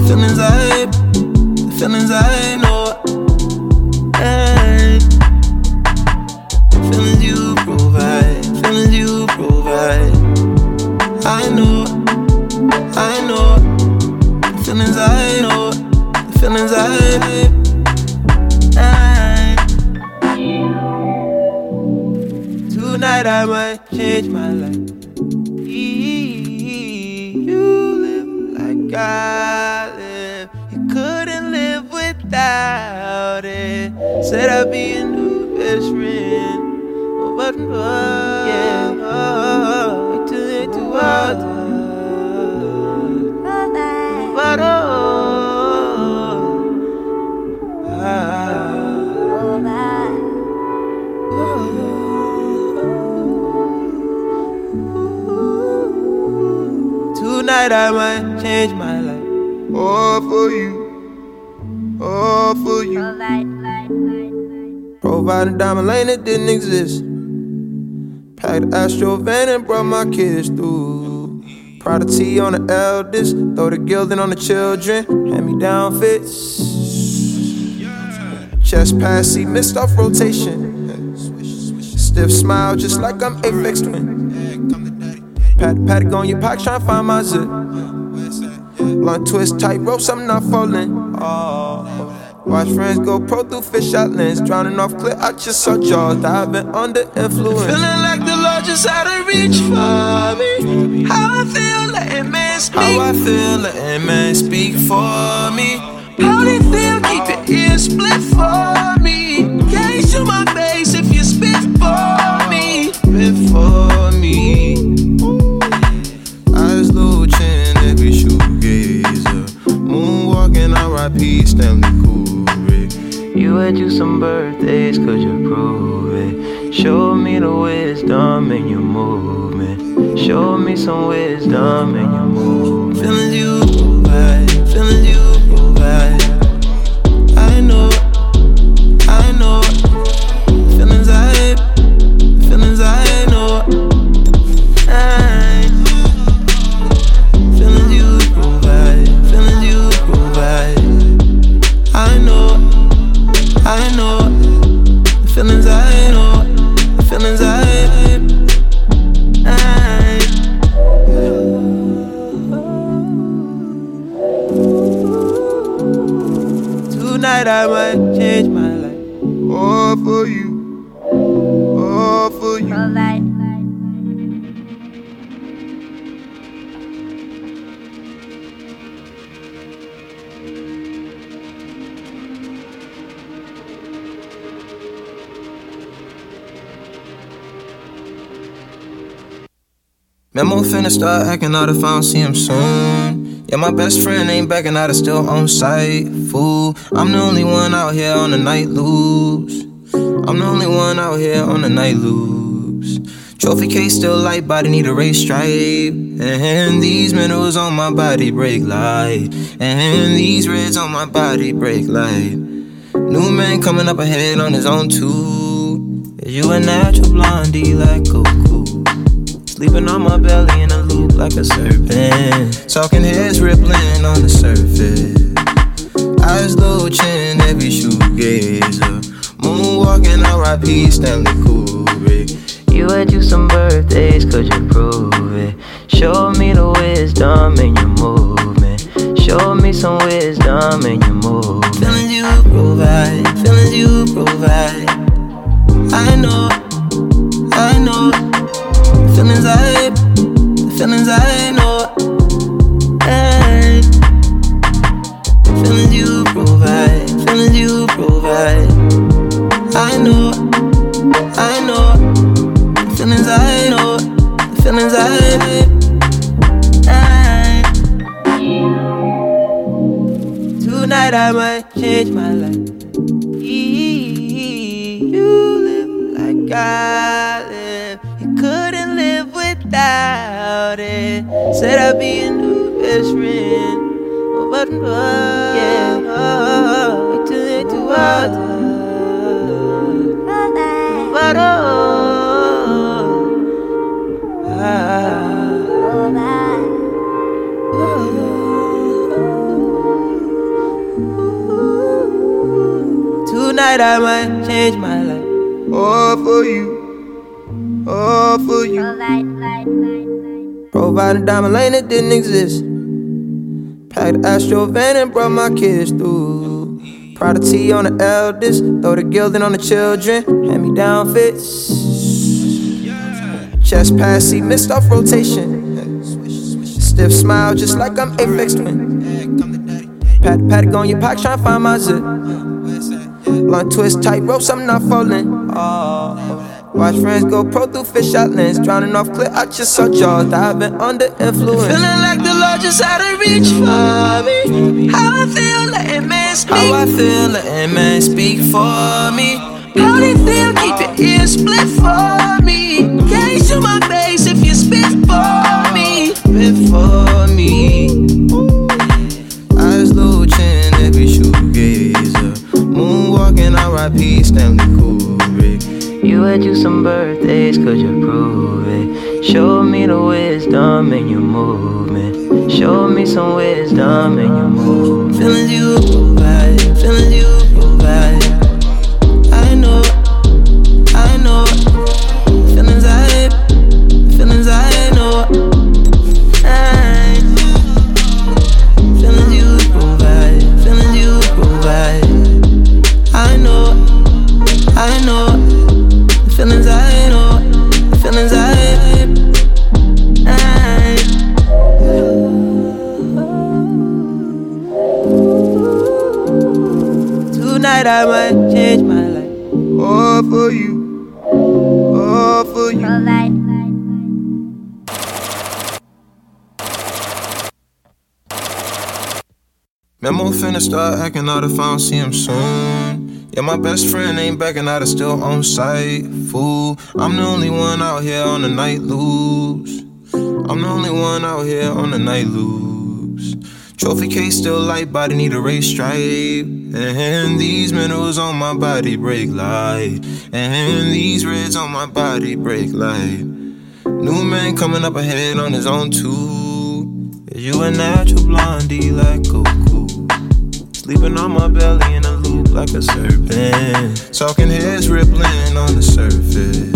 Feelings I, the feelings I know. Hey. Feelings you provide, feelings you provide. I know, I know. The feelings I know, the feelings I. Tonight I might change my life. You live like I live. You couldn't live without it. Said I'd be a new best friend. But, uh, yeah, oh, wait till it too hard. But, oh, Tonight I might change my life. All for you, all for you. Providing diamond lane that didn't exist. Packed Astro van and brought my kids through. T on the eldest, throw the Gildan on the children. Hand me down fits. Chest pass, see missed off rotation. Stiff smile, just like I'm Aphex Twin. Pat Patek on your pocket, tryna find my zip. Blunt twist, tight ropes, I'm not falling. Oh. Watch friends go pro through fisheye lens. Drowning off clear, I just saw jaws diving under influence. Feeling like the Lord just had to reach for me. How I feel letting man speak. How I feel letting man speak for me. How they feel, keep your ears split for me. Can't shoot my face if you spit for me. Spit for me. R.I.P. Stanley Kubrick. You had you some birthdays, could you prove it? Show me the wisdom in your movement. Show me some wisdom in your movement. Feelings you Memo start acting out if I don't see him soon. Yeah, my best friend ain't backing out, it's still on site. Fool, I'm the only one out here on the night loops. I'm the only one out here on the night loops. Trophy case still light, body need a race stripe. And these minerals on my body break light. And these reds on my body break light. New man coming up ahead on his own too. Is you a natural blondie like Coco? Sleeping on my belly in a loop like a serpent. Talking heads rippling on the surface. Eyes low chin, every shoegazer. Moonwalking, R.I.P. Stanley Kubrick. You had you some birthdays, could you prove it? Show me the wisdom in your movement. Show me some wisdom in your movement. Feelings you provide, feelings you provide. I know, I know. Feelings I, feelings I know. Hey. Feelings you provide, feelings you provide. I know, I know. Feelings I know, feelings I. I. Tonight I might change my life. You live like I Said I'd be a new best friend. But, but yeah, oh, wait till it too hard. But oh, ah. Tonight I might change my life. All for you. All for you. Provided diamond lane that didn't exist. Packed Astro van and brought my kids through. Prada T on the eldest. Throw the Gildan on the children. Hand me down fits. Chest pass, see missed off rotation. Stiff smile, just like I'm Aphex Twin. Pat, pat, on your pocket, tryna find my zip. Blunt twist, tight ropes, I'm not falling. Oh. Watch friends go pro through fisheye lens. Drowning off clear, I just saw jaws diving under influence. Feeling like the Lord just had to reach for me. How I feel, letting man speak. How I feel, letting man speak for me. How they feel, keep your ears split for me. Gaze to my face You had you some birthdays, could you prove it? Show me the wisdom in your movement. Show me some wisdom in your movement. Feelings you start acting out if I don't see him soon. Yeah, my best friend ain't backing out, it's still on site. Fool, I'm the only one out here on the night loose. I'm the only one out here on the night loose. Trophy case still light, body need a race stripe. And these minerals on my body break light. And these reds on my body break light. New man coming up ahead on his own too. Is you a natural blondie like Coco? Sleeping on my belly in a loop like a serpent. Talking heads rippling on the surface.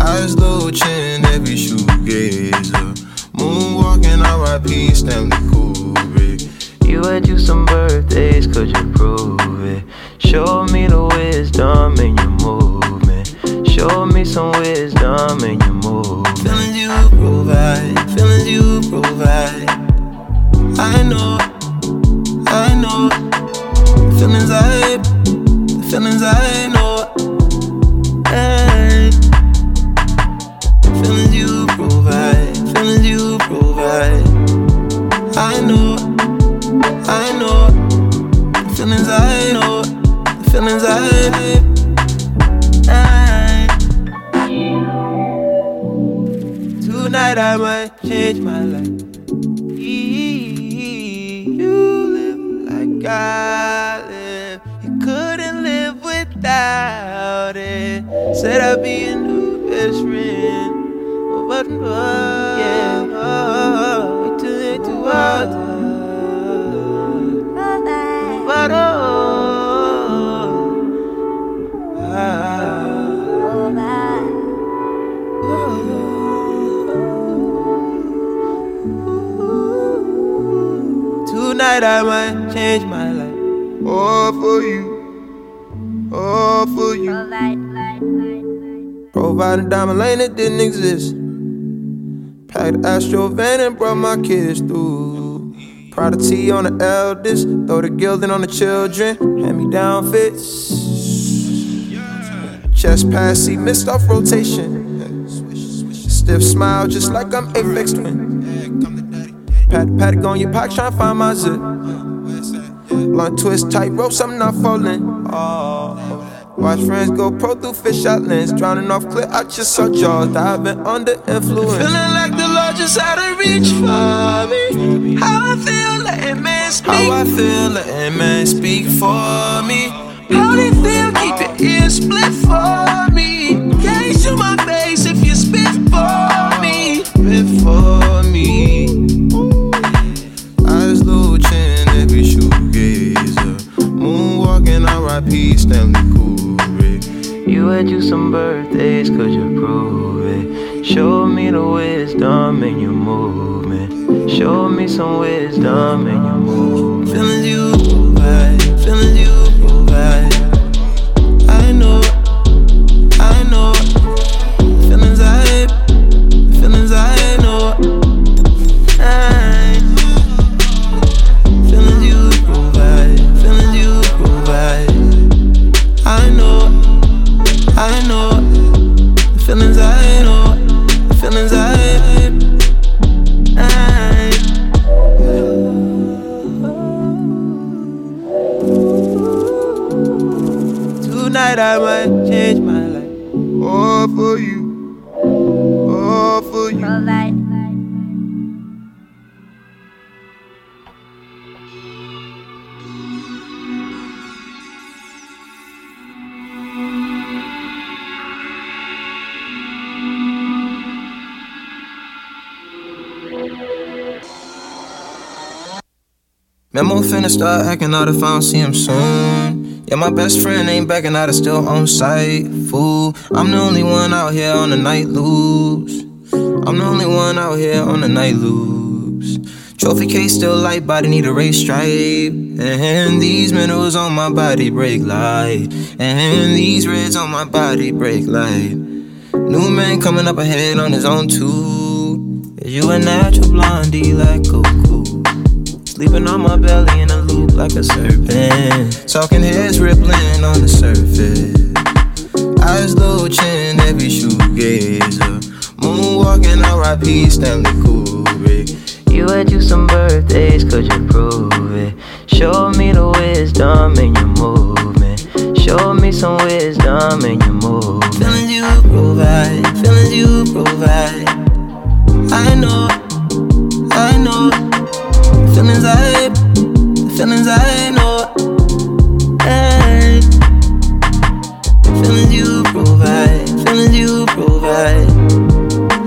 Eyes low chin, every shoegazer. Moonwalking, R.I.P. Stanley Kubrick. You had you some birthdays, could you prove it? Show me the wisdom in your movement. Show me some wisdom in your movement. Feelings you provide, feelings you provide. I know, I know. The feelings I, the feelings I know. Hey. Feelings you provide, feelings you provide. I know, I know. The feelings I know, the feelings I. Tonight I might change my life. Like I live. You couldn't live without it. Said I'd be a new best friend. But, but yeah, oh, till it too hard. But oh, ah. Tonight I might change my life. All for you, all for you. Provided diamond lane that didn't exist. Packed Astro van and brought my kids through. Prada T on the eldest. Throw the Gildan on the children. Hand me down fits. Chest pass, see missed off rotation. Stiff smile, just like I'm Aphex Twin. Pat, pat, on your pocket, tryna find my zip. Blunt twist, tight rope, I'm not falling. Oh. Watch friends go pro through fisheye lens. Drowning off clear, I just saw jaws. Diving under influence. Feeling like the Lord just had to reach for me. How I feel, letting man speak. How I feel, letting man speak for me. How they feel, keep your ears split for me. Gaze to my face if you spit for me. Spit for me. R.I.P. Stanley Kubrick. You had you some birthdays, could you prove it? Show me the wisdom in your movement. Show me some wisdom in your movement. Feelings you provide, Tonight I might change my life. All for you. All for you. Memo finna start acting out if I don't see him soon. Yeah, my best friend ain't back and I still on site. Fool, I'm the only one out here on the night loops. I'm the only one out here on the night loops. Trophy case still light, body need a race stripe. And these minerals on my body break light. And these reds on my body break light. New man coming up ahead on his own too. You a natural blondie like Coco? Sleeping on my belly in a loop like a serpent. Talking heads rippling on the surface. Eyes low chin, heavy shoegazer. Moonwalking R.I.P. Stanley Kubrick. You had you some birthdays, could you prove it? Show me the wisdom in your movement. Show me some wisdom in your movement. Feelings you provide, feelings you provide. I know, I know. Feelings I, feelings I know. Hey. Feelings you provide, feelings you provide.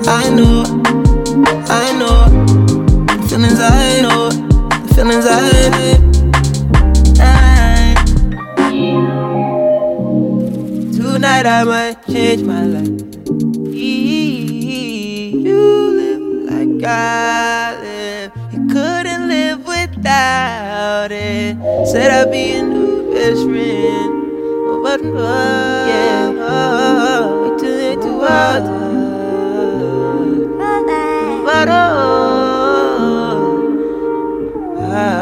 I know, I know. Feelings I know, feelings I. I. Tonight I might change my life. You live like I Said I'd be a new best friend. But, uh, yeah, oh, wait till they do all But, oh, ah,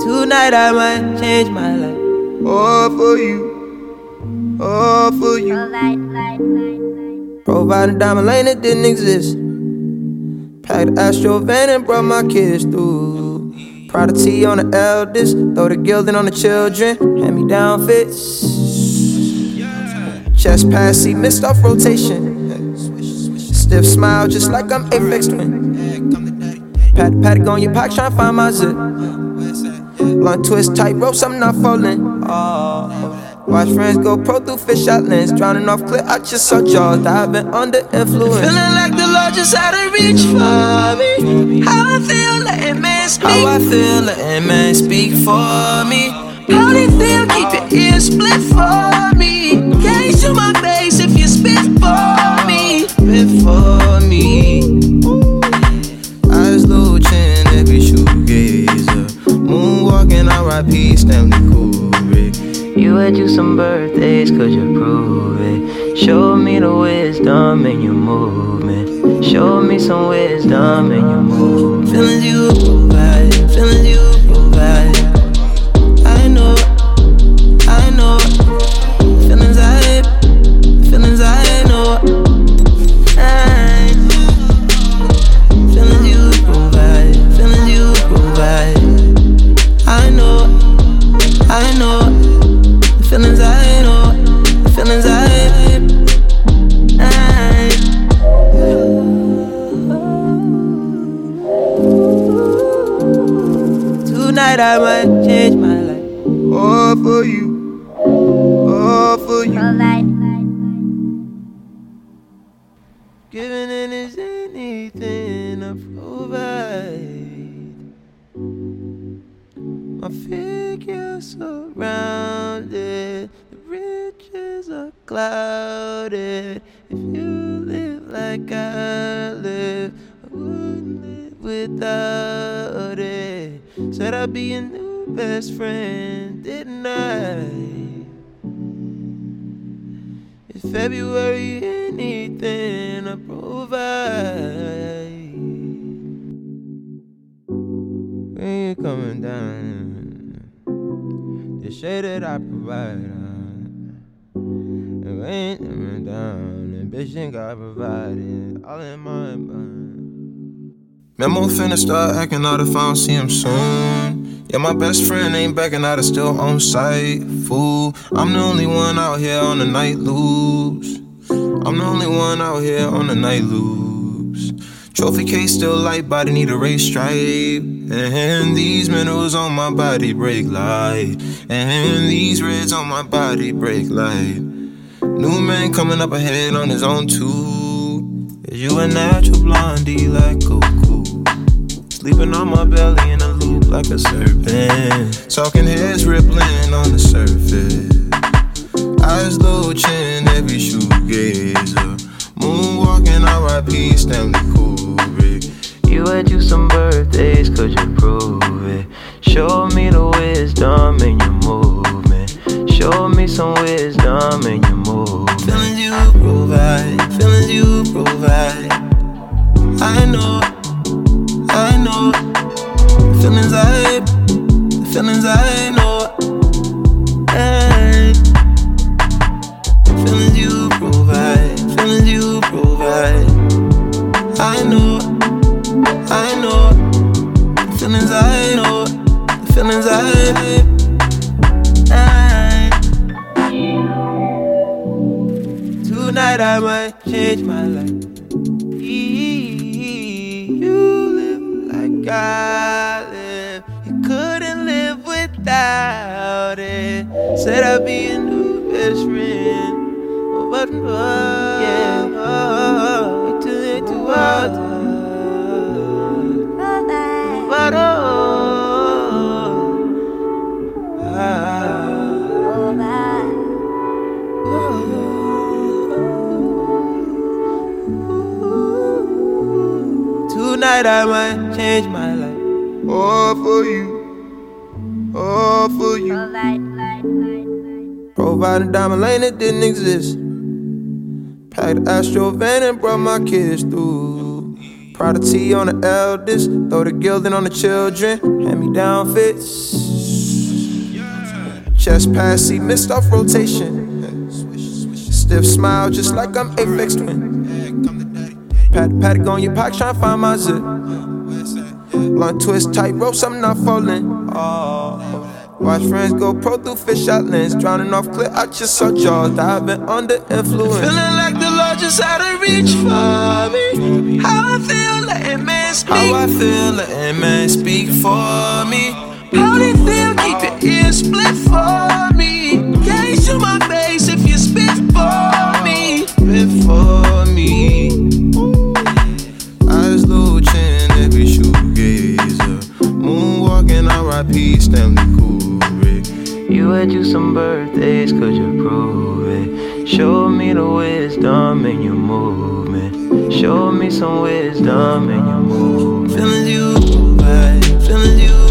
Tonight I might change my life. All for you. All for you. Providing diamond lane that didn't exist. Packed Astro van and brought my kids through. Proud of on the eldest. Throw the Gildan on the children. Hand me down fits. Chest pass, see, missed off rotation. Stiff smile, just like I'm Aphex Twin. Pat, pat on your pocket, tryna find my zip. Blunt twist, tight ropes, I'm not falling. Oh. Watch friends go pro through fisheye lens. Drowning off clear, I just saw jaws. Diving under influence. Feeling like the Lord just had to reach for me. How I feel, letting man speak. How I feel, letting man speak for me. How they feel, keep your ears split for me. Gaze to my face if you spit for me. Spit for me. Eyes low chin, every shoegazer. Moonwalking, R.I.P. Stanley. You had you some birthdays, could you prove it? Show me the wisdom in your movement. Show me some wisdom in your movement. Feelings you provide, feelings you provide. February anything I provide. When you coming down, the shade that I provide. uh, And we ain't coming down, ambition got provided. All in my mind. Memo finna start acting out if I don't see him soon. Yeah, my best friend ain't backing out, it's still on site. Fool, I'm the only one out here on the night loose. I'm the only one out here on the night loose. Trophy case still light, body need a race stripe. And these minerals on my body break light. And these reds on my body break light. New man coming up ahead on his own too. Is you a natural blondie like Goku? Sleeping on my belly in a loop like a serpent. Talking heads rippling on the surface. Eyes low, chin, heavy shoegazer. Moonwalking, R.I.P. Stanley Kubrick. You had you some birthdays, could you prove it? Show me the wisdom in your movement. Show me some wisdom in your movement. Feelings you provide, feelings you provide. I know, I know. Feelings I, the feelings I know. Hey. Feelings you provide, feelings you provide. I know, I know. The Feelings I know, the feelings I. I Tonight I might change my life. I. You couldn't live without it. Said I'd be a new best friend. But, uh, yeah, oh, wait till they do all But, oh, Tonight I might change my life. All for you. All for you. Providing diamond lane that didn't exist. Packed Astro van and brought my kids through. Prada T on the eldest. Throw the Gildan on the children. Hand me down fits. Chest pass, see missed off rotation. Stiff smile, just like I'm Aphex Twin. Pat, pat on your pocket, tryna find my zip. Blunt twist, tight ropes, I'm not falling. Oh. Watch friends go pro through fisheye lens. Drowning off clear, I just saw jaws diving under influence. Feeling like the Lord just had to reach for me. How I feel, letting man speak. How I feel, letting man speak for me. How they feel, keep your ears split for me. Gaze to my face You some birthdays, could you prove it? Show me the wisdom in your movement. Show me some wisdom in your movement. Feelings you provide, feelings you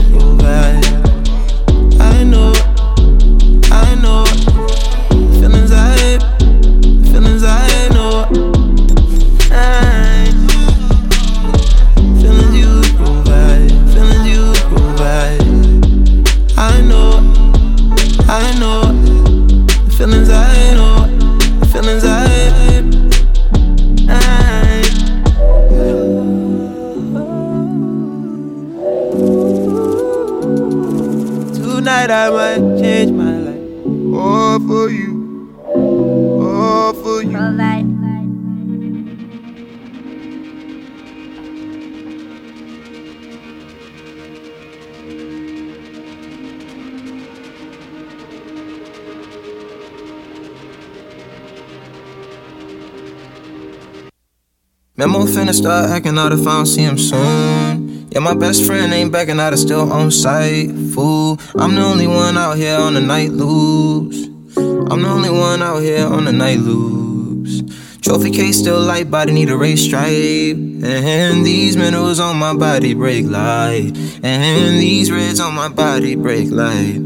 finna start acting out if I don't see him soon. Yeah, my best friend ain't backing out, it's still on site. Fool, I'm the only one out here on the night loose. I'm the only one out here on the night loose. Trophy case still light, body need a race stripe. And these minerals on my body break light. And these reds on my body break light.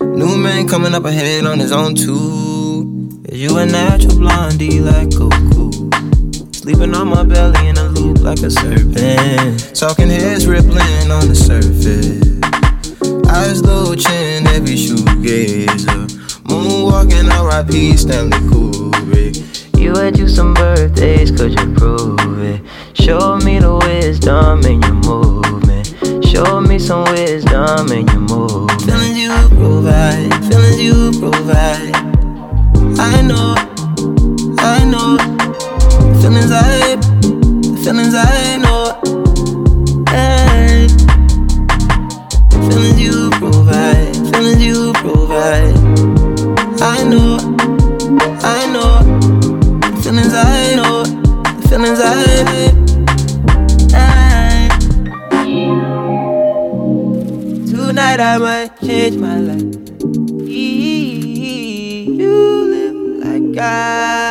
New man coming up ahead on his own too. You a natural blondie like Goku? Sleeping on my belly in a loop like a serpent. Talking heads rippling on the surface. Eyes low, chin, heavy shoegazer. Moonwalking, R.I.P. Stanley Kubrick. You had you some birthdays, could you prove it? Show me the wisdom in your movement. Show me some wisdom in your movement. Feelings you provide, feelings you provide. I know, I know. Feelings I, the feelings I know. Hey. Feelings you provide, feelings you provide. I know, I know. Feelings I know, feelings I. I. Tonight I might change my life. You live like I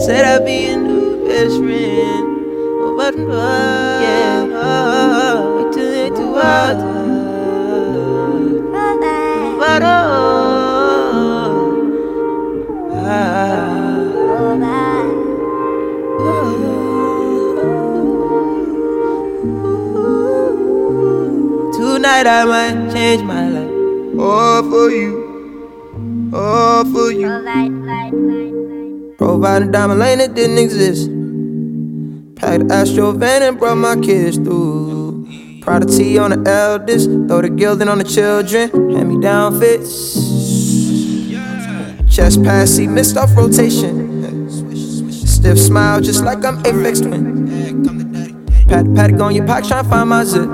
Said I'd be a new best friend. But, uh, yeah, oh, wait till they do all But, oh, ah, Tonight I might change my life. All for you, all for you. Providing diamond lane that didn't exist. Packed Astro van and brought my kids through. Of T on the eldest, throw the Gildan on the children. Hand me down fits. Chest pass, see missed off rotation. Stiff smile, just like I'm Aphex Twin. Pat paddock on your pack, tryna find my zip.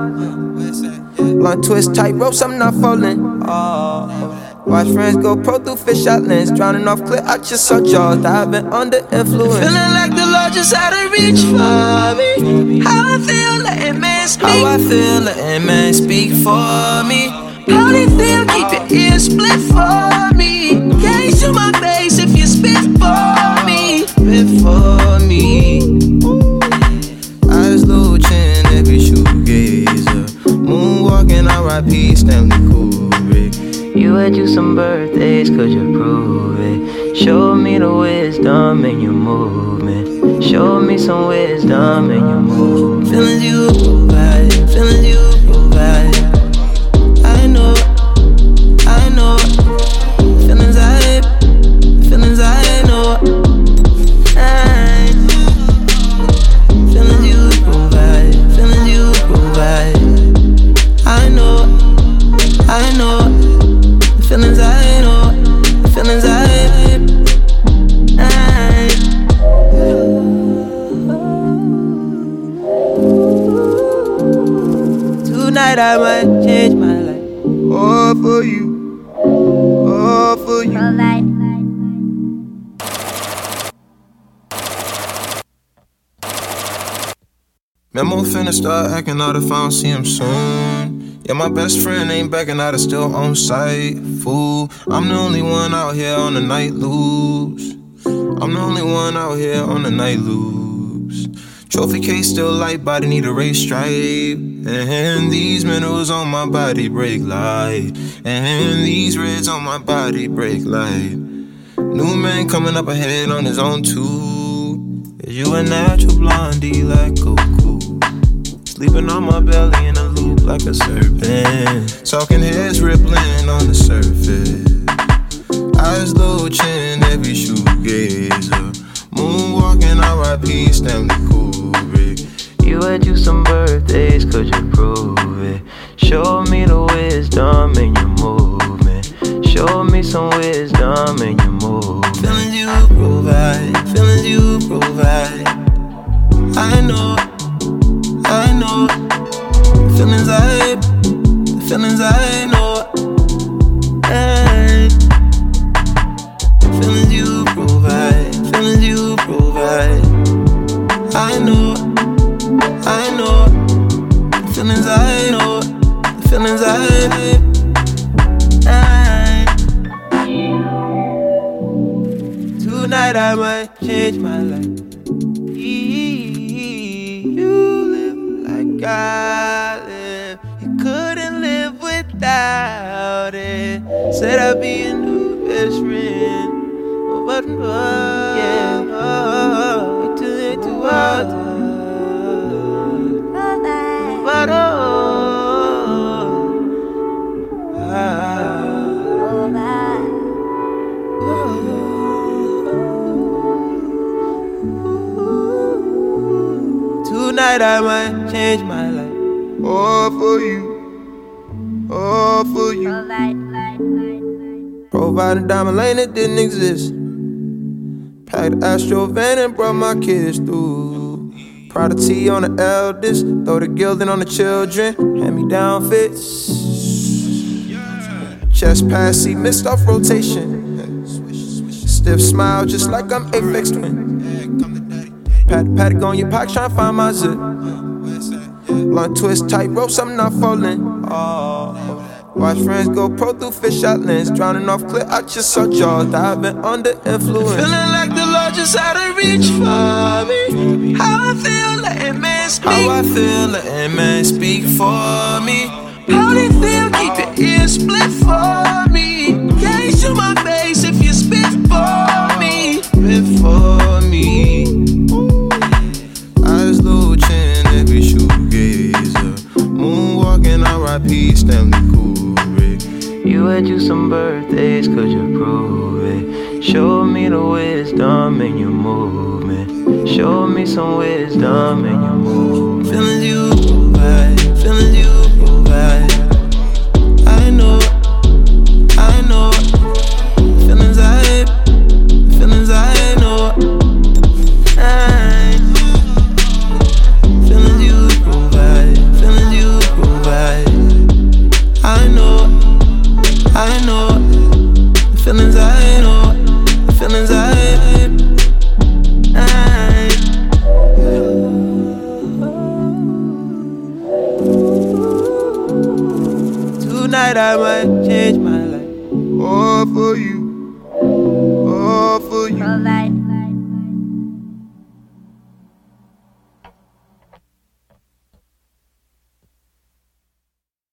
Blunt twist, tight ropes, I'm not falling. Oh. Watch friends go pro through fisheye lens. Drowning off clear, I just saw jaws diving under influence. Feeling like the Lord just had to reach for me. How I feel, letting man speak. How I feel, letting man speak for me. How they feel, keep your ears split for me. Birthdays, could you prove it? Show me the wisdom in your movement. Show me some wisdom in your movement. Feelings you start acting out if I don't see him soon. Yeah, my best friend ain't back backing out, it's still on site. Fool, I'm the only one out here on the night loose. I'm the only one out here on the night loose. Trophy case still light, body need a race stripe. And these minerals on my body break light. And these reds on my body break light. New man coming up ahead on his own too. You a natural blondie like Goku? Sleeping on my belly in a loop like a serpent. Talking heads rippling on the surface. Eyes low, chin, heavy shoegazer. Moonwalking, R.I.P. Stanley Kubrick. You had you some birthdays, could you prove it? Show me the wisdom in your movement. Show me some wisdom in your movement. Feelings you provide, feelings you provide. I know, know. The feelings I, the feelings I know. Hey. The feelings you provide, feelings you provide. I know, I know. The feelings I know, the feelings I. Tonight I might change my life. Said I'd be a new best friend. Oh, but, but yeah, oh, too late to alter. But oh, Tonight I might change my life. All for you. All for you. Providing diamond lane that didn't exist. Packed Astro van and brought my kids through. Proud on the eldest, throw the Gildan on the children. Hand me down fits. Chest pass, see missed off rotation. Stiff smile, just like I'm Aphex Twin. Pat, pat on your pocket, tryna find my zip. Long twist, tight ropes, I'm not falling. Oh. Watch friends go pro through fisheye lens. Drowning off clip, I just saw jaws diving under influence. Feeling like the Lord just had to reach for me. How I feel, letting man speak. How I feel, letting man speak for me. How they feel, keep your ears split for me. Gaze to my face if you spit for me. Spit for me. Eyes low chin, every shoegazer. Moonwalking, R.I.P. Stanley. You had you some birthdays, could you prove it? Show me the wisdom in your movement. Show me some wisdom in your movement. Feelings you